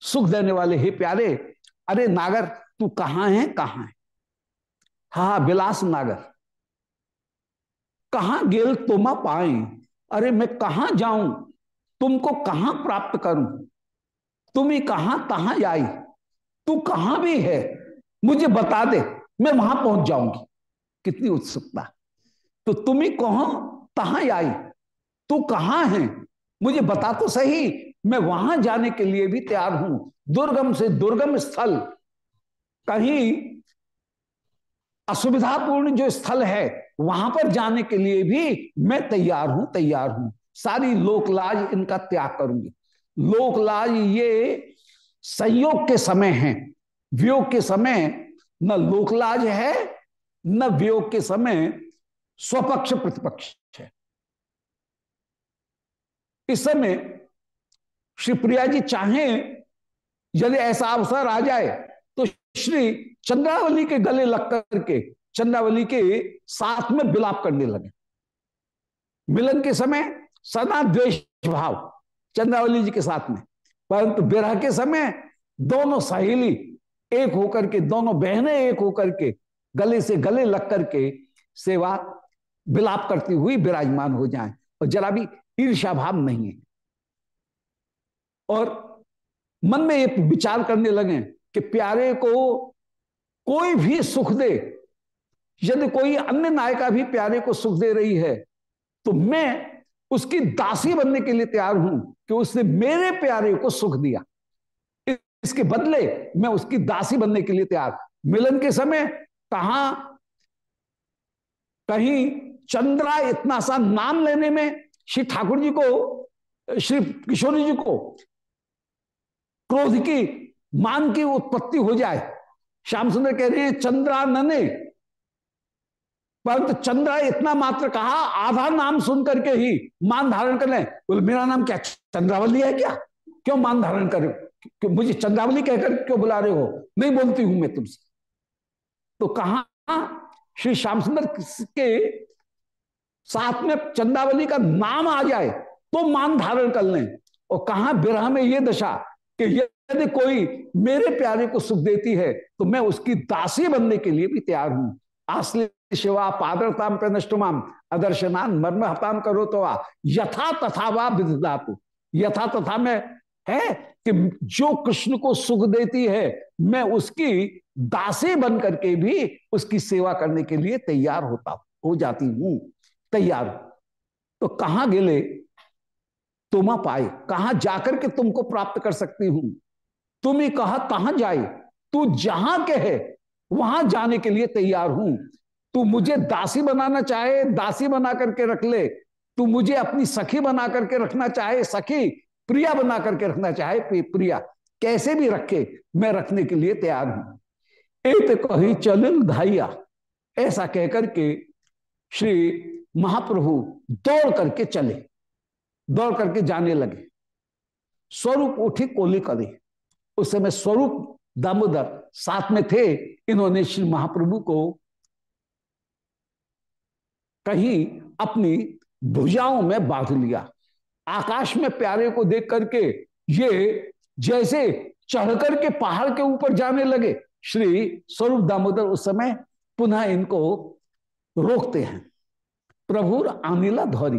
सुख देने वाले। हे प्यारे, अरे नागर, तू कहाँ है कहाँ है? हा विलास नागर। कहा गेल तुम पाए? अरे मैं कहा जाऊँ? तुमको कहाँ प्राप्त करूँ? तुम ही कहाँ कहाँ आई तू कहाँ भी है? मुझे बता दे। मैं वहाँ पहुँच जाऊँगी। कितनी उत्सुकता। तो तुम ही कहो कहाँ आई? तू कहाँ है? मुझे बता तो सही। मैं वहाँ जाने के लिए भी तैयार हूँ। दुर्गम से दुर्गम स्थल। कहीं असुविधापूर्ण जो स्थल है, वहाँ पर जाने के लिए भी मैं तैयार हूँ तैयार हूँ। सारी लोकलाज इनका त्याग करूँगी। लोकलाज ये संयोग के समय है। वियोग के समय न लोकलाज है, न वियोग के समय स्वपक्ष प्रतिपक्ष है। इस समय श्री प्रिया जी चाहें, यदि ऐसा अवसर आ जाए तो श्री चंद्रावली के गले लग करके, चंद्रावली के साथ में विलाप करने लगे। मिलन के समय सदा द्वेष भाव चंद्रावली जी के साथ में। परंतु विरह के समय दोनों सहेली एक होकर के, दोनों बहनें एक होकर के, गले से गले लग करके सेवा विलाप करती हुई विराजमान हो जाए। और जरा भी ईर्षा भाव नहीं है। और मन में एक विचार करने लगे कि प्यारे को कोई भी सुख दे। यदि कोई अन्य नायिका भी प्यारे को सुख दे रही है तो मैं उसकी दासी बनने के लिए तैयार हूँ कि उसने मेरे प्यारे को सुख दिया। इसके बदले मैं उसकी दासी बनने के लिए तैयार। मिलन के समय कहा कहीं चंद्रा इतना सा नाम लेने में श्री ठाकुर जी को, श्री किशोरी जी को क्रोध की, मान की उत्पत्ति हो जाए। श्याम सुंदर कह रहे हैं, चंद्रा नने। परंतु चंद्रा इतना मात्र कहा, आधा नाम सुन करके ही मान धारण कर ले। बोले, मेरा नाम क्या, चंद्रावली है क्या? क्यों मान धारण कर मुझे चंद्रावली कहकर क्यों बुला रहे हो? नहीं बोलती हूँ मैं तुमसे। तो कहा श्री श्याम सुंदर के साथ में चंद्रावली का नाम आ जाए तो मान धारण कर लें। और कहा विरह में ये दशा कि यदि कोई मेरे प्यारे को सुख देती है तो मैं उसकी दासी बनने के लिए भी तैयार हूँ। आश्ले शिवा पादरताम पे नष्टुमाम अदर्शनान मर्म हताम करो तो यथा तथा वा विधातु यथा तथा में है कि जो कृष्ण को सुख देती है, मैं उसकी दासी बन करके भी उसकी सेवा करने के लिए तैयार होता, हो जाती हूँ। तैयार। तो कहाँ गिले? तुम पाए। कहाँ जाकर के तुमको प्राप्त कर सकती हूँ? तुम ही कहा, कहाँ जाए? तू जहाँ कहे वहाँ जाने के लिए तैयार हूँ। तू मुझे दासी बनाना चाहे, दासी बना करके रख ले। तू मुझे अपनी सखी बना करके रखना चाहे, सखी। प्रिया बना करके रखना चाहे प्रिया, कैसे भी रखे, मैं रखने के लिए तैयार हूँ। एक कही चलिल धाइया। ऐसा कहकर के श्री महाप्रभु दौड़ करके चले। दौड़ करके जाने लगे। स्वरूप उठी कोली करी उस समय स्वरूप दामोदर साथ में थे। इन्होंने श्री महाप्रभु को कहीं अपनी भुजाओं में बाँध लिया। आकाश में प्यारे को देख करके ये जैसे चढ़कर के पहाड़ के ऊपर जाने लगे। श्री स्वरूप दामोदर उस समय पुनः इनको रोकते हैं। प्रभु अनिला धौरी,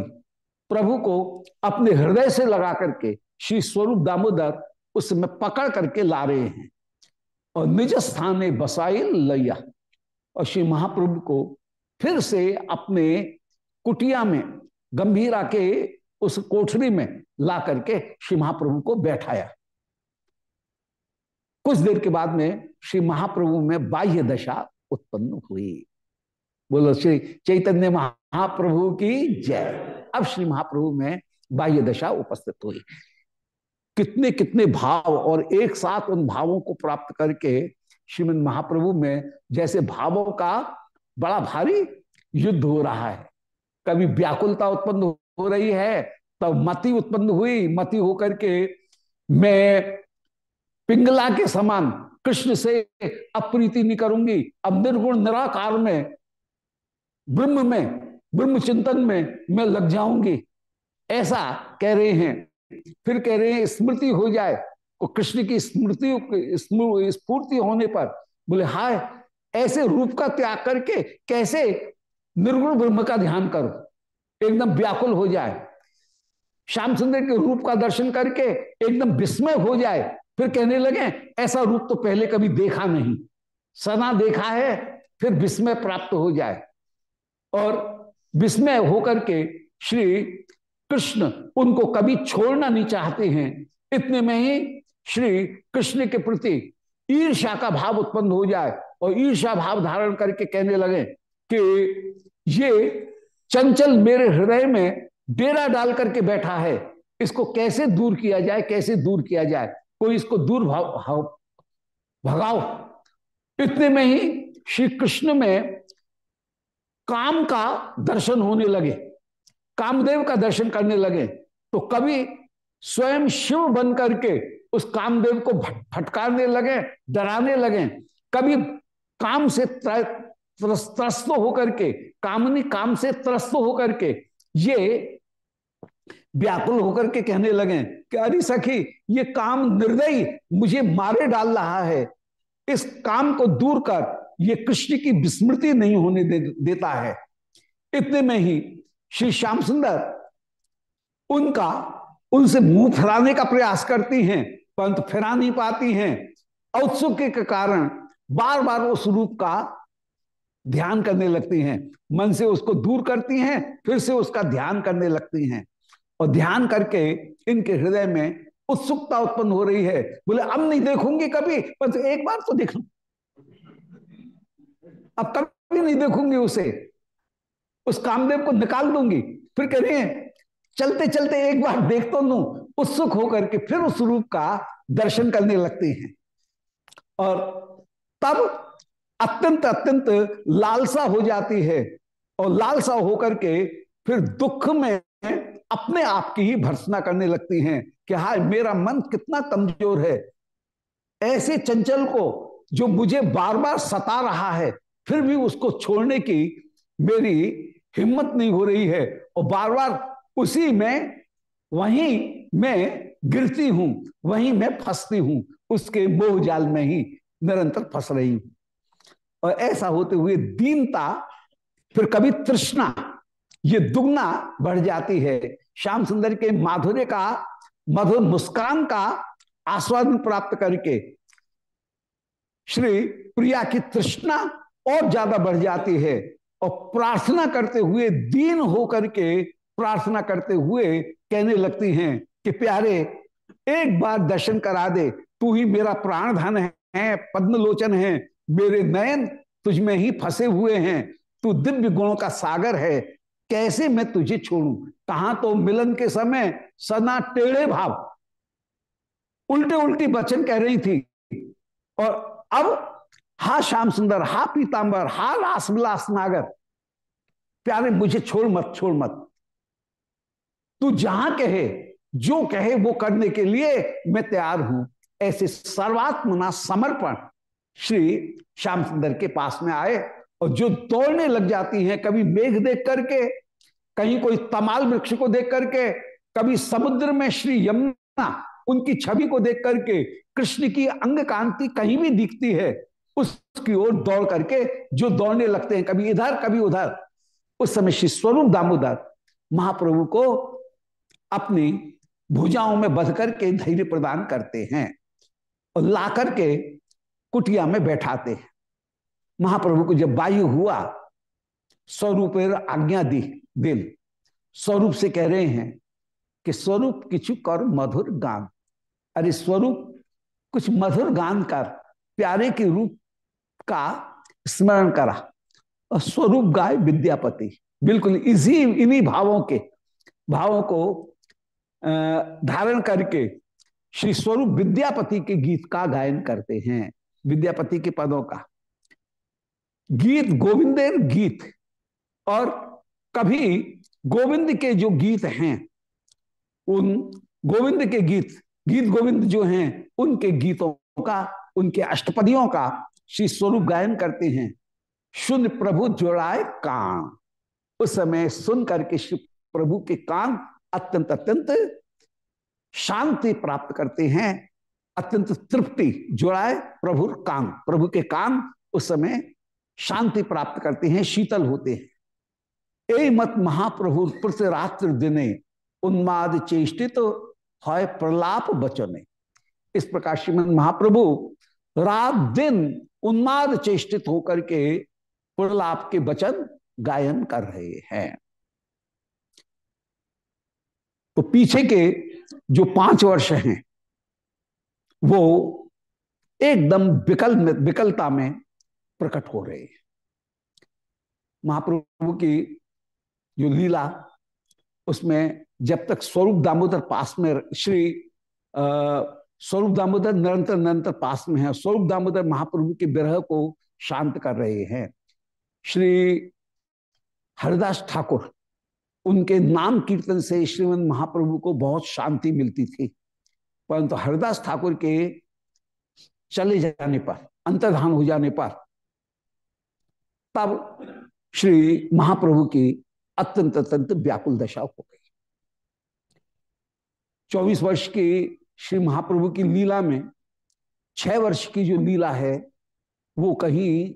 प्रभु को अपने हृदय से लगा करके श्री स्वरूप दामोदर उस समय पकड़ करके ला रहे हैं और निज स्थान बसाई लैया और श्री महाप्रभु को फिर से अपने कुटिया में गंभीरा के उस कोठरी में ला करके श्री महाप्रभु को बैठाया। कुछ देर के बाद में श्री महाप्रभु में बाह्य दशा उत्पन्न हुई। बोलो, श्री चैतन्य महाप्रभु की जय। अब श्री महाप्रभु में बाह्य दशा उपस्थित हुई। कितने कितने भाव और एक साथ उन भावों को प्राप्त करके श्रीमद महाप्रभु में जैसे भावों का बड़ा भारी युद्ध हो रहा है। कभी व्याकुलता उत्पन्न हो रही है तब तो मति उत्पन्न हुई। मति होकर के मैं पिंगला के समान कृष्ण से अप्रीति नहीं करूँगी। अब निर्गुण निराकार में, ब्रह्म में, ब्रह्म चिंतन में मैं लग जाऊँगी। ऐसा कह रहे हैं। फिर कह रहे हैं, स्मृति हो जाए। और कृष्ण की स्मृति स्फूर्ति होने पर बोले, हाय, ऐसे रूप का त्याग करके कैसे निर्गुण ब्रह्म का ध्यान करो? एकदम व्याकुल हो जाए। श्याम सुंदर के रूप का दर्शन करके एकदम विस्मय हो जाए, फिर कहने लगे, ऐसा रूप तो पहले कभी देखा नहीं। सना देखा है, फिर विस्मय प्राप्त हो जाए। और विस्मय होकर के श्री कृष्ण उनको कभी छोड़ना नहीं चाहते हैं। इतने में ही श्री कृष्ण के प्रति ईर्षा का भाव उत्पन्न हो जाए और ईर्षा भाव धारण करके कहने लगे कि ये चंचल मेरे हृदय में डेरा डाल करके बैठा है। इसको कैसे दूर किया जाए, कैसे दूर किया जाए? कोई इसको दूर भाव भगाओ। इतने में ही श्री कृष्ण में काम का दर्शन होने लगे। कामदेव का दर्शन करने लगे। तो कभी स्वयं शिव बन करके उस कामदेव को फटकारने लगे, डराने लगे। कभी काम से त्रस्त होकर के कामनी काम से त्रस्त होकर के ये व्याकुल होकर के कहने लगे कि अरे सखी ये काम निर्दयी मुझे मारे डाल रहा है। इस काम को दूर कर। ये कृष्ण की विस्मृति नहीं होने दे, देता है। इतने में ही श्री श्याम सुंदर उनका उनसे मुँह फिराने का प्रयास करती हैं परंतु फिरा नहीं पाती हैं। औत्सुक के कारण बार बार उस रूप का ध्यान करने लगती हैं, मन से उसको दूर करती हैं, फिर से उसका ध्यान करने लगती हैं। और ध्यान करके इनके हृदय में उत्सुकता उत्पन्न हो रही है। बोले, अब नहीं देखूँगी कभी बस एक बार तो देख अब कभी नहीं देखूँगी उसे। उस कामदेव को निकाल दूँगी, फिर कह रहे हैं, चलते चलते एक बार देख तो लू। उत्सुक होकर के फिर उस रूप का दर्शन करने लगते हैं। और तब अत्यंत अत्यंत लालसा हो जाती है और लालसा होकर के फिर दुख में अपने आप की ही भर्सना करने लगती हैं कि हाय, मेरा मन कितना कमज़ोर है। ऐसे चंचल को जो मुझे बार बार सता रहा है, फिर भी उसको छोड़ने की मेरी हिम्मत नहीं हो रही है और बार बार उसी में, वहीं मैं गिरती हूँ, वहीं मैं फंसती हूँ, उसके मोह जाल में ही निरंतर फंस रही हूँ। और ऐसा होते हुए दीनता, फिर कभी तृष्णा, ये दुगना बढ़ जाती है। श्याम सुंदर के माधुर्य का, मधुर मुस्कान का आस्वादन प्राप्त करके श्री प्रिया की तृष्णा और ज़्यादा बढ़ जाती है। और प्रार्थना करते हुए, दीन होकर के प्रार्थना करते हुए कहने लगती हैं कि, प्यारे, एक बार दर्शन करा दे। तू ही मेरा प्राण धन है पद्म लोचन है। मेरे नयन तुझ में ही फंसे हुए हैं। तू दिव्य गुणों का सागर है। कैसे मैं तुझे छोड़ू? कहा तो मिलन के समय सना टेढ़े भाव। उल्टे उल्टी वचन कह रही थी। और अब, हा श्याम सुंदर, हा पीतांबर, हा रास विलास नागर। प्यारे, मुझे छोड़ मत छोड़ मत। तू जहाँ कहे, जो कहे वो करने के लिए मैं तैयार हूँ। ऐसे सर्वात्मना समर्पण श्री श्याम सुंदर के पास में आए और जो दौड़ने लग जाती हैं, कभी मेघ देख करके, कहीं कोई तमाल वृक्ष को देख करके, कभी समुद्र में श्री यमुना, उनकी छवि को देख करके, कृष्ण की अंग कांति कहीं भी दिखती है, उसकी ओर दौड़ करके जो दौड़ने लगते हैं, कभी इधर, कभी उधर। उस समय श्री स्वरूप दामोदर महाप्रभु को अपनी भुजाओं में बध करके धैर्य प्रदान करते हैं और ला करके कुटिया में बैठाते हैं। महाप्रभु को जब वायु हुआ, स्वरूप आज्ञा दी दिल स्वरूप से कह रहे हैं कि स्वरूप किचु कर मधुर गान। अरे स्वरूप, कुछ मधुर गान कर, प्यारे के रूप का स्मरण करा। और स्वरूप गाय विद्यापति, बिल्कुल इसी, इन्हीं भावों के, भावों को धारण करके श्री स्वरूप विद्यापति के गीत का गायन करते हैं। विद्यापति के पदों का। गीत, गोविंदेर गीत, और कभी गोविंद के जो गीत हैं, उन गोविंद के गीत गीत गोविंद जो हैं, उनके गीतों का, उनके अष्टपदियों का श्री स्वरूप गायन करते हैं। सुन प्रभु जोड़ाए कान। उस समय सुन करके श्री प्रभु के कान अत्यंत अत्यंत शांति प्राप्त करते हैं। अत्यंत तृप्ति जोड़ाए प्रभु कान प्रभु के कान उस समय शांति प्राप्त करते हैं, शीतल होते हैं। ए मत महाप्रभु प्रतिरात्र दिने उन्माद चेष्टित तो है प्रलाप बचने। इस प्रकार श्रीमद महाप्रभु रात दिन उन्माद चेष्टित होकर के प्रलाप के वचन गायन कर रहे हैं। तो पीछे के जो पाँच वर्ष हैं वो एकदम विकल विकलता में प्रकट हो रहे हैं। महाप्रभु की जो लीला, उसमें जब तक स्वरूप दामोदर पास में, श्री स्वरूप दामोदर निरंतर निरंतर पास में है, स्वरूप दामोदर महाप्रभु के विरह को शांत कर रहे हैं। श्री हरिदास ठाकुर, उनके नाम कीर्तन से श्रीमद महाप्रभु को बहुत शांति मिलती थी। परंतु हरिदास ठाकुर के चले जाने पर, अंतर्धान हो जाने पर, तब श्री महाप्रभु की अत्यंत अत्यंत व्याकुल दशा हो गई। चौबीस वर्ष की श्री महाप्रभु की लीला में छह वर्ष की जो लीला है, वो कहीं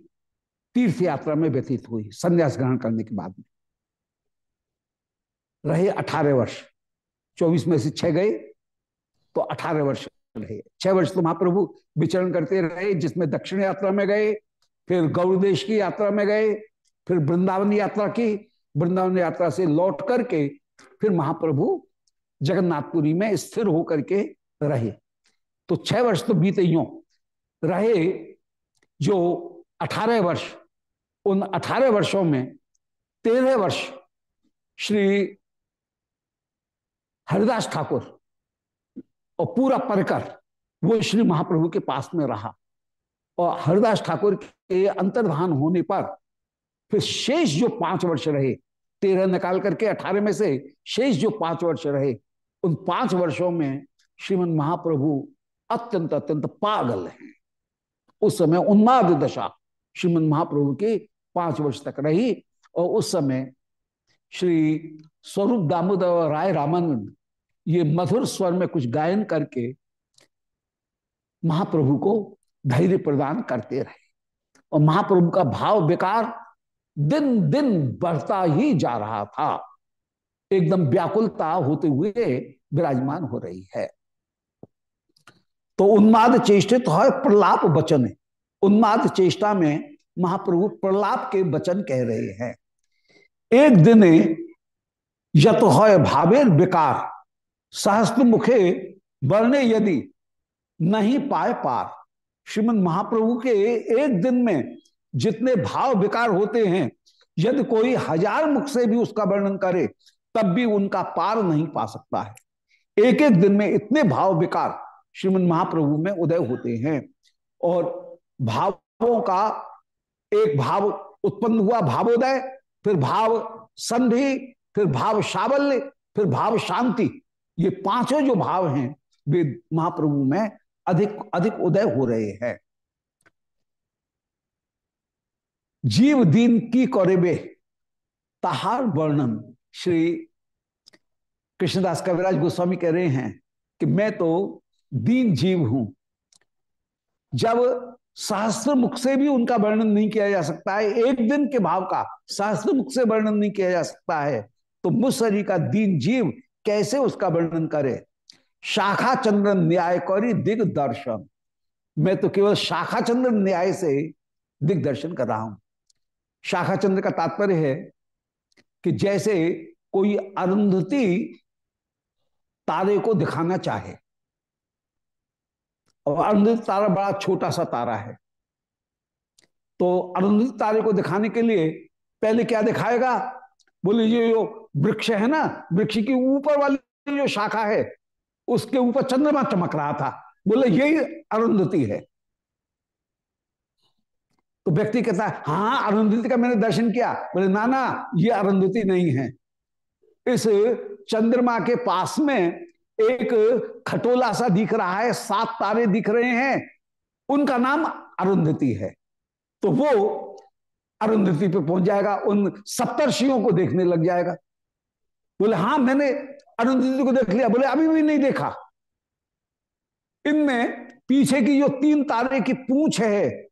तीर्थ यात्रा में व्यतीत हुई, संन्यास ग्रहण करने के बाद में। रहे अठारह वर्ष, चौबीस में से छह गए तो अठारह वर्ष रहे। छह वर्ष तो महाप्रभु विचरण करते रहे, जिसमें दक्षिण यात्रा में गए, फिर गौरदेश की यात्रा में गए, फिर वृंदावन यात्रा की। वृंदावन यात्रा से लौट करके फिर महाप्रभु जगन्नाथपुरी में स्थिर होकर के रहे। तो छह वर्ष तो बीते यूँ रहे, जो अठारह वर्ष, उन अठारह वर्षों में तेरह वर्ष श्री हरिदास ठाकुर और पूरा परकर वो श्री महाप्रभु के पास में रहा। और हरिदास ठाकुर के अंतर्धान होने पर फिर शेष जो पाँच वर्ष रहे, तेरह निकाल करके अठारह में से शेष जो पाँच वर्ष रहे, उन पाँच वर्षों में श्रीमन महाप्रभु अत्यंत अत्यंत पागल हैं। उस समय उन्माद दशा श्रीमद महाप्रभु की पाँच वर्ष तक रही और उस समय श्री स्वरूप दामोदर राय रामानंद ये मधुर स्वर में कुछ गायन करके महाप्रभु को धैर्य प्रदान करते रहे। और महाप्रभु का भाव विकार दिन दिन बढ़ता ही जा रहा था। एकदम व्याकुलता होते हुए विराजमान हो रही है। तो उन्माद चेष्टित है, प्रलाप वचन। उन्माद चेष्टा में महाप्रभु प्रलाप के वचन कह रहे हैं। एक दिन यत है भावेर विकार सहस्त्र मुखे वर्णे यदि नहीं पाए पार। श्रीमद महाप्रभु के एक दिन में जितने भाव विकार होते हैं, यदि कोई हज़ार मुख से भी उसका वर्णन करे, तब भी उनका पार नहीं पा सकता है। एक एक दिन में इतने भाव विकार श्रीमद महाप्रभु में उदय होते हैं और भावों का एक भाव उत्पन्न हुआ, भावोदय, फिर भाव संधि, फिर भाव सावल्य फिर भाव शांति। ये पाँचों जो भाव हैं, वे महाप्रभु में अधिक अधिक उदय हो रहे हैं। जीव दीन की कौरबे तहार वर्णन, श्री कृष्णदास कविराज गोस्वामी कह रहे हैं कि मैं तो दीन जीव हूँ। जब सहस्त्र मुख से भी उनका वर्णन नहीं किया जा सकता है, एक दिन के भाव का सहस्त्र मुख से वर्णन नहीं किया जा सकता है तो मुसरी का दीन जीव कैसे उसका वर्णन करे? शाखा चंद्र न्याय करी दिग्दर्शन। मैं तो केवल शाखा चंद्र न्याय से दिग्दर्शन कर रहा हूँ। शाखा चंद्र का तात्पर्य है कि जैसे कोई अरुंधति तारे को दिखाना चाहे, और अरुंधति तारा बड़ा छोटा सा तारा है तो अरुंधति तारे को दिखाने के लिए पहले क्या दिखाएगा? बोले ये वृक्ष है ना, वृक्ष की ऊपर वाली जो शाखा है, उसके ऊपर चंद्रमा चमक रहा था। बोले, यही अरुंधति है। तो व्यक्ति कहता है हाँ अरुंधति का मैंने दर्शन किया। बोले ना ना ये अरुंधति नहीं है। इस चंद्रमा के पास में एक खटोला सा दिख रहा है, सात तारे दिख रहे हैं, उनका नाम अरुंधति है। तो वो अरुंधति पे पहुँच जाएगा, उन सप्तर्षियों को देखने लग जाएगा। बोले हाँ मैंने अरुंधति को देख लिया। बोले, अभी भी नहीं देखा। इनमें पीछे की जो तीन तारे की पूछ है,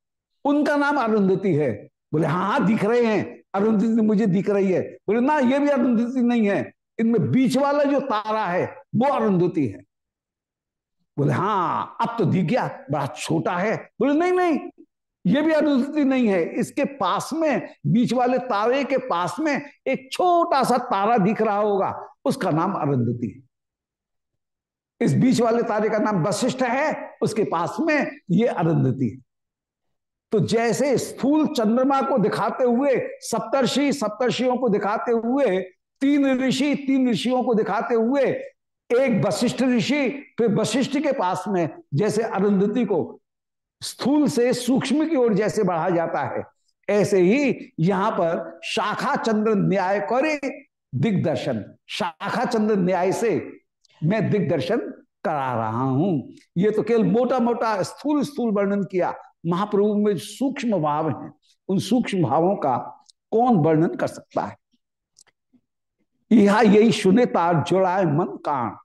उनका नाम अरुंधति है। बोले हाँ हाँ दिख रहे हैं। अरुंधति मुझे दिख रही है। बोले, ना, ये भी अरुंधति नहीं है। इनमें बीच वाला जो तारा है, वो अरुंधति है। बोले हाँ अब तो दिख गया, बड़ा छोटा है। बोले, नहीं नहीं ये भी अरुंधति नहीं है। इसके पास में, बीच वाले तारे के पास में एक छोटा सा तारा दिख रहा होगा। उसका नाम अरुंधति इस बीच वाले तारे का नाम वशिष्ठ है। उसके पास में ये अरुंधति तो जैसे स्थूल चंद्रमा को दिखाते हुए, सप्तर्षि सप्तर्षियों को दिखाते हुए, तीन ऋषि तीन ऋषियों को दिखाते हुए, एक वशिष्ठ ऋषि, फिर वशिष्ठ के पास में, जैसे अरुंधति को स्थूल से सूक्ष्म की ओर जैसे बढ़ा जाता है, ऐसे ही यहाँ पर शाखा चंद्र न्याय करे दिग्दर्शन। शाखा चंद्र न्याय से मैं दिग्दर्शन करा रहा हूँ। ये तो केवल मोटा मोटा स्थूल स्थूल वर्णन किया। महाप्रभु में सूक्ष्म भाव हैं। उन सूक्ष्म भावों का कौन वर्णन कर सकता है? यह यही सुने तार जोड़ाए मन कान।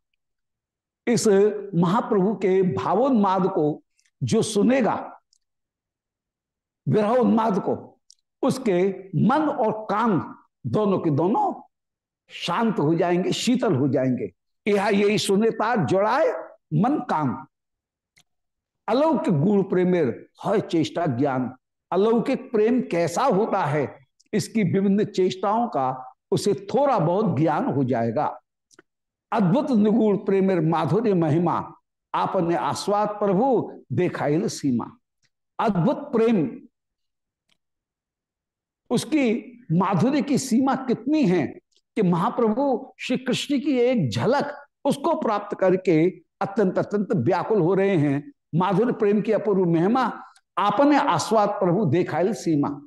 इस महाप्रभु के भावोन्माद को जो सुनेगा विरह उन्माद को, उसके मन और कान दोनों के दोनों शांत हो जाएँगे, शीतल हो जाएँगे। यह यही सुनेता, जोड़ाए मन कान। अलौकिक गुण प्रेमेर है चेष्टा ज्ञान। अलौकिक प्रेम कैसा होता है, इसकी विभिन्न चेष्टाओं का उसे थोड़ा बहुत ज्ञान हो जाएगा। अद्भुत निगुण प्रेम माधुर्य महिमा आपने आस्वाद प्रभु देखाइल सीमा। अद्भुत प्रेम। उसकी माधुर्य की सीमा कितनी है कि महाप्रभु श्री कृष्ण की एक झलक उसको प्राप्त करके अत्यंत अत्यंत व्याकुल हो रहे हैं। माधुर्य प्रेम की अपूर्व महिमा आपने आस्वाद प्रभु देखाइल सीमा।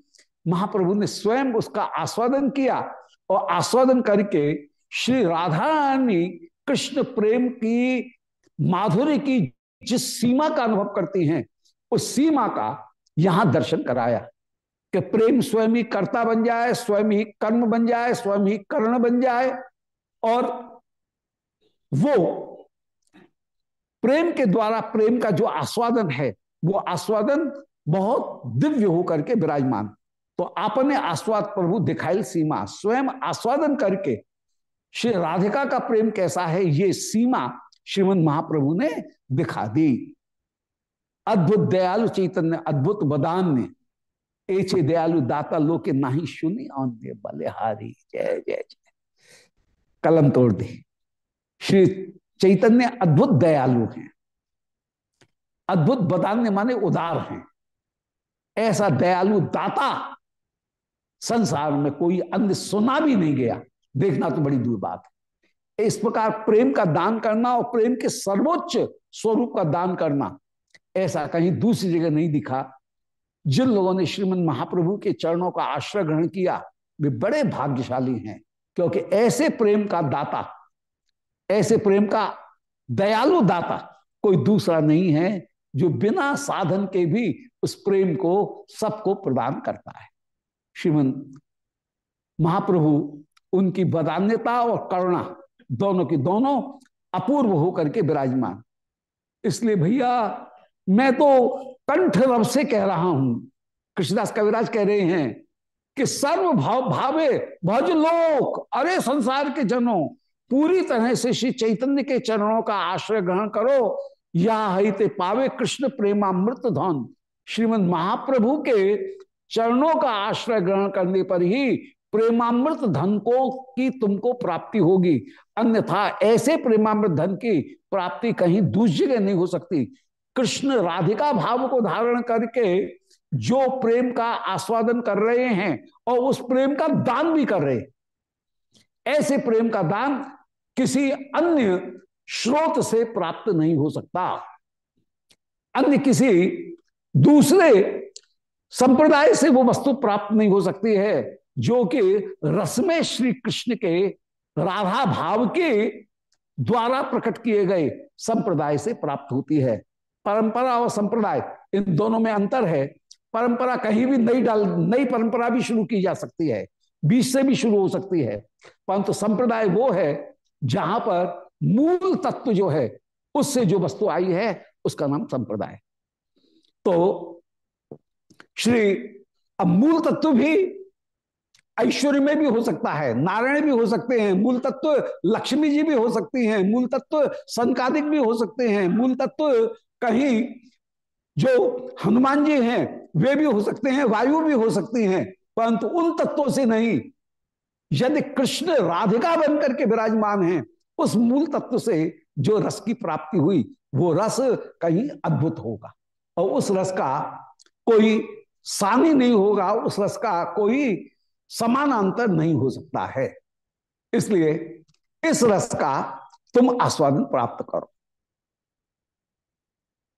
महाप्रभु ने स्वयं उसका आस्वादन किया और आस्वादन करके श्री राधा रानी कृष्ण प्रेम की माधुर्य की जिस सीमा का अनुभव करती हैं, उस सीमा का यहाँ दर्शन कराया कि प्रेम स्वयं ही कर्ता बन जाए, स्वयं ही कर्म बन जाए, स्वयं ही कर्ण बन जाए। और वो प्रेम के द्वारा प्रेम का जो आस्वादन है, वो आस्वादन बहुत दिव्य होकर के विराजमान। तो आपने आस्वाद प्रभु दिखाई सीमा, स्वयं आस्वादन करके श्री राधिका का प्रेम कैसा है, ये सीमा श्रीमद महाप्रभु ने दिखा दी। अद्भुत दयालु चैतन्य, अद्भुत बदान ने एचे दयालु दाता लो लोके नाही सुनी अन्य बलिहारी। जय जय जय। कलम तोड़ दी। श्री चैतन्य अद्भुत दयालु हैं। अद्भुत बदान्य माने उदार हैं। ऐसा दयालु दाता संसार में कोई अन्य सुना भी नहीं गया। देखना तो बड़ी दूर बात है। इस प्रकार प्रेम का दान करना और प्रेम के सर्वोच्च स्वरूप का दान करना। ऐसा कहीं दूसरी जगह नहीं दिखा। जिन लोगों ने श्रीमद महाप्रभु के चरणों का आश्रय ग्रहण किया, वे बड़े भाग्यशाली हैं, क्योंकि ऐसे प्रेम का दाता, ऐसे प्रेम का दयालु दाता कोई दूसरा नहीं है, जो बिना साधन के भी उस प्रेम को सबको प्रदान करता है। श्रीमन महाप्रभु, उनकी बदान्यता और करुणा दोनों की दोनों अपूर्व होकर के विराजमान। इसलिए भैया, मैं तो कंठ रव से कह रहा हूँ, कृष्णदास कविराज कह रहे हैं कि सर्व भाव भावे भज लोक, अरे संसार के जनों, पूरी तरह से श्री चैतन्य के चरणों का आश्रय ग्रहण करो। या हईते पावे कृष्ण प्रेमामृत धन। श्रीमद महाप्रभु के चरणों का आश्रय ग्रहण करने पर ही प्रेमामृत धन को की तुमको प्राप्ति होगी। अन्यथा ऐसे प्रेमामृत धन की प्राप्ति कहीं दूसरी जगह नहीं हो सकती। कृष्ण राधिका भाव को धारण करके जो प्रेम का आस्वादन कर रहे हैं और उस प्रेम का दान भी कर रहे ऐसे प्रेम का दान किसी अन्य स्रोत से प्राप्त नहीं हो सकता। अन्य किसी दूसरे संप्रदाय से वो वस्तु प्राप्त नहीं हो सकती है। जो कि रसमय श्री कृष्ण के राधा भाव के द्वारा प्रकट किए गए संप्रदाय से प्राप्त होती है। परंपरा और संप्रदाय, इन दोनों में अंतर है। परंपरा कहीं भी नई डाल, नई परंपरा भी शुरू की जा सकती है। बीच से भी शुरू हो सकती है। परंतु संप्रदाय वो है जहाँ पर मूल तत्व जो है, उससे जो वस्तु आई है, उसका नाम संप्रदाय। तो श्री, अब मूल तत्व भी ऐश्वर्य में भी हो सकता है, नारायण भी हो सकते हैं, मूल तत्व लक्ष्मी जी भी हो सकती हैं, मूल तत्व संकादिक भी हो सकते हैं, मूल तत्व कहीं जो हनुमान जी हैं, वे भी हो सकते हैं, वायु भी हो सकती हैं, परंतु उन तत्वों से नहीं। यदि कृष्ण राधिका बनकर के विराजमान हैं, उस मूल तत्व से जो रस की प्राप्ति हुई, वो रस कहीं अद्भुत होगा। और उस रस का कोई सानी नहीं होगा, उस रस का कोई समानांतर नहीं हो सकता है। इसलिए इस रस का तुम आस्वादन प्राप्त करो।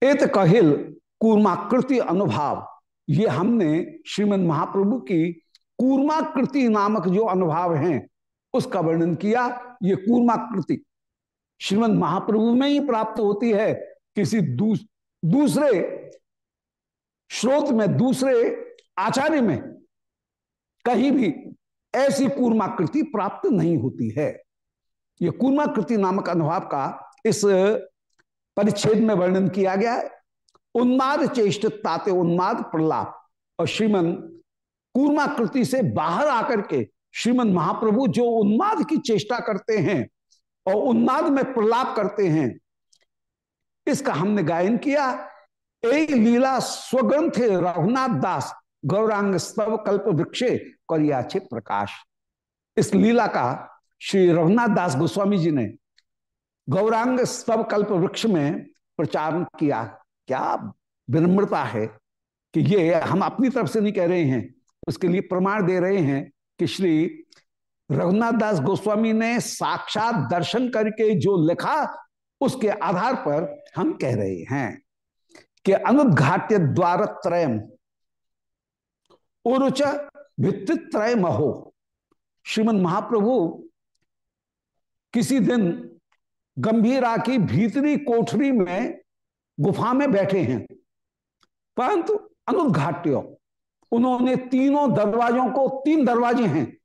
एत कहिल कूर्माकृति अनुभाव। ये हमने श्रीमद महाप्रभु की कूर्माकृति नामक जो अनुभाव हैं उसका वर्णन किया। ये कूर्माकृति श्रीमद महाप्रभु में ही प्राप्त होती है। किसी दूस, दूसरे स्रोत में दूसरे आचार्य में कहीं भी ऐसी कूर्माकृति प्राप्त नहीं होती है। यह कूर्माकृति नामक अनुभव का इस परिच्छेद में वर्णन किया गया है। उन्माद चेष्ट ताते उन्माद प्रलाप। और श्रीमन कूर्माकृति से बाहर आकर के श्रीमन महाप्रभु जो उन्माद की चेष्टा करते हैं और उन्माद में प्रलाप करते हैं, इसका हमने गायन किया। एक लीला स्वग्रंथ रघुनाथ दास, गौरांग स्तव कल्प वृक्षे करियाचे प्रकाश। इस लीला का श्री रघुनाथ दास गोस्वामी जी ने गौरांग स्तव कल्प वृक्ष में प्रचार किया। क्या विनम्रता है कि ये हम अपनी तरफ़ से नहीं कह रहे हैं, उसके लिए प्रमाण दे रहे हैं कि श्री रघुनाथ दास गोस्वामी ने साक्षात दर्शन करके जो लिखा, उसके आधार पर हम कह रहे हैं कि अनुद्घाट्य द्वार त्रयम उरुच भित्तित्रय महो श्रीमद महाप्रभु किसी दिन गंभीरा की भीतरी कोठरी में गुफा में बैठे हैं। परंतु अनुद्घाट्य, उन्होंने तीनों दरवाजों को, तीन दरवाजे हैं,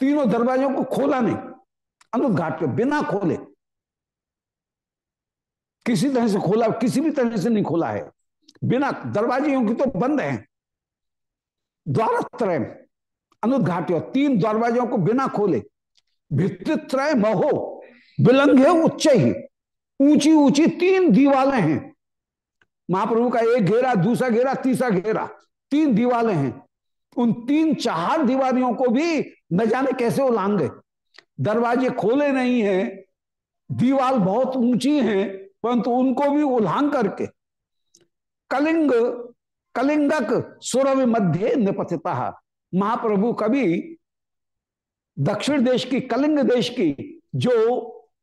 तीनों दरवाजों को खोला नहीं, अनुद्घाट्य, बिना खोले। किसी तरह से खोला, किसी भी तरह से नहीं खोला है। बिना, दरवाजे की तो बंद है। द्वारत्रय। अनुद्घाट्य। तीन दरवाजों को बिना खोले। भित्तित्रय महो, विलंघे उच्च। ही ऊँची ऊँची तीन दीवाले हैं। महाप्रभु का एक घेरा, दूसरा घेरा, तीसरा घेरा। तीन दीवाले हैं। उन तीन चार दीवारियों को भी न जाने कैसे उलांगे। दरवाजे खोले नहीं है। दीवाल बहुत ऊँची है, परंतु उनको भी उल्लांग करके। कलिंग कलिंगक सुरभ मध्य निपतिता। महाप्रभु कभी दक्षिण देश की कलिंग देश की जो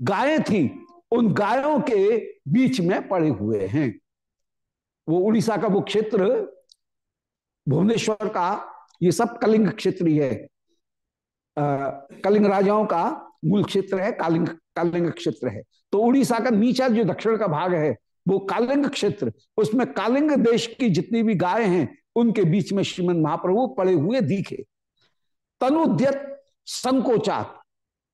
गायें थी उन गायों के बीच में पड़े हुए हैं। वो उड़ीसा का वो क्षेत्र भुवनेश्वर का ये सब कलिंग क्षेत्र ही है। आ, कलिंग राजाओं का मूल क्षेत्र है कालिंग कालिंग क्षेत्र है। तो उड़ीसा का नीचा जो दक्षिण का भाग है वो कालिंग क्षेत्र, उसमें कालिंग देश की जितनी भी गाय हैं, उनके बीच में श्रीमद महाप्रभु पड़े हुए दिखे। तनुद्यत संकोचात,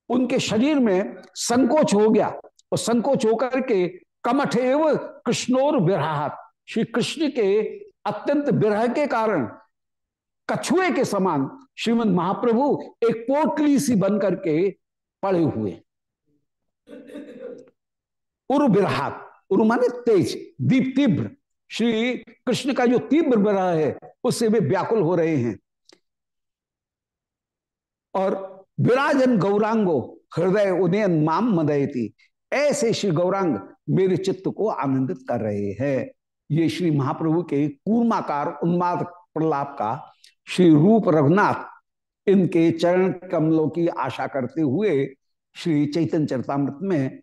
उनके शरीर में संकोच हो गया और संकोच होकर के कमठ एवं कृष्णोर विराहत। श्री कृष्ण के अत्यंत विरह के कारण कछुए के समान श्रीमद महाप्रभु एक पोटली सी बन करके पड़े हुए। उर विराहत उर माने तेज, दीप तीव्र। श्री कृष्ण का जो तीव्र विरह है, उससे वे व्याकुल हो रहे हैं। और विराजन गौरांगो, हृदय उदयन माम मदयती। ऐसे श्री गौरांग मेरे चित्त को आनंदित कर रहे हैं। ये श्री महाप्रभु के कूर्माकार उन्माद प्रलाप का श्री रूप रघुनाथ, इनके चरण कमलों की आशा करते हुए श्री चैतन्य चरतामृत में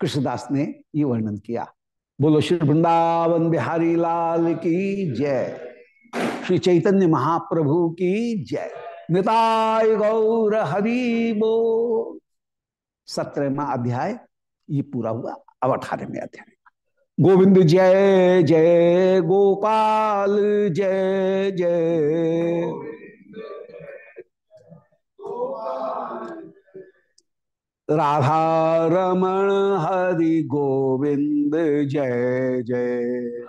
कृष्णदास ने ये वर्णन किया। बोलो, श्री वृंदावन बिहारी लाल की जय। श्री चैतन्य महाप्रभु की जय। निताय गौर हरि बो सत्रहवा अध्याय, ये पूरा हुआ। अब अठारहवें अध्याय। गोविंद जय जय गोपाल, जय जय। राधा रमण हरि गोविंद जय जय।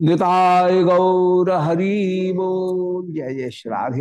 निताय गौर हरि बोल। जय जय श्राधे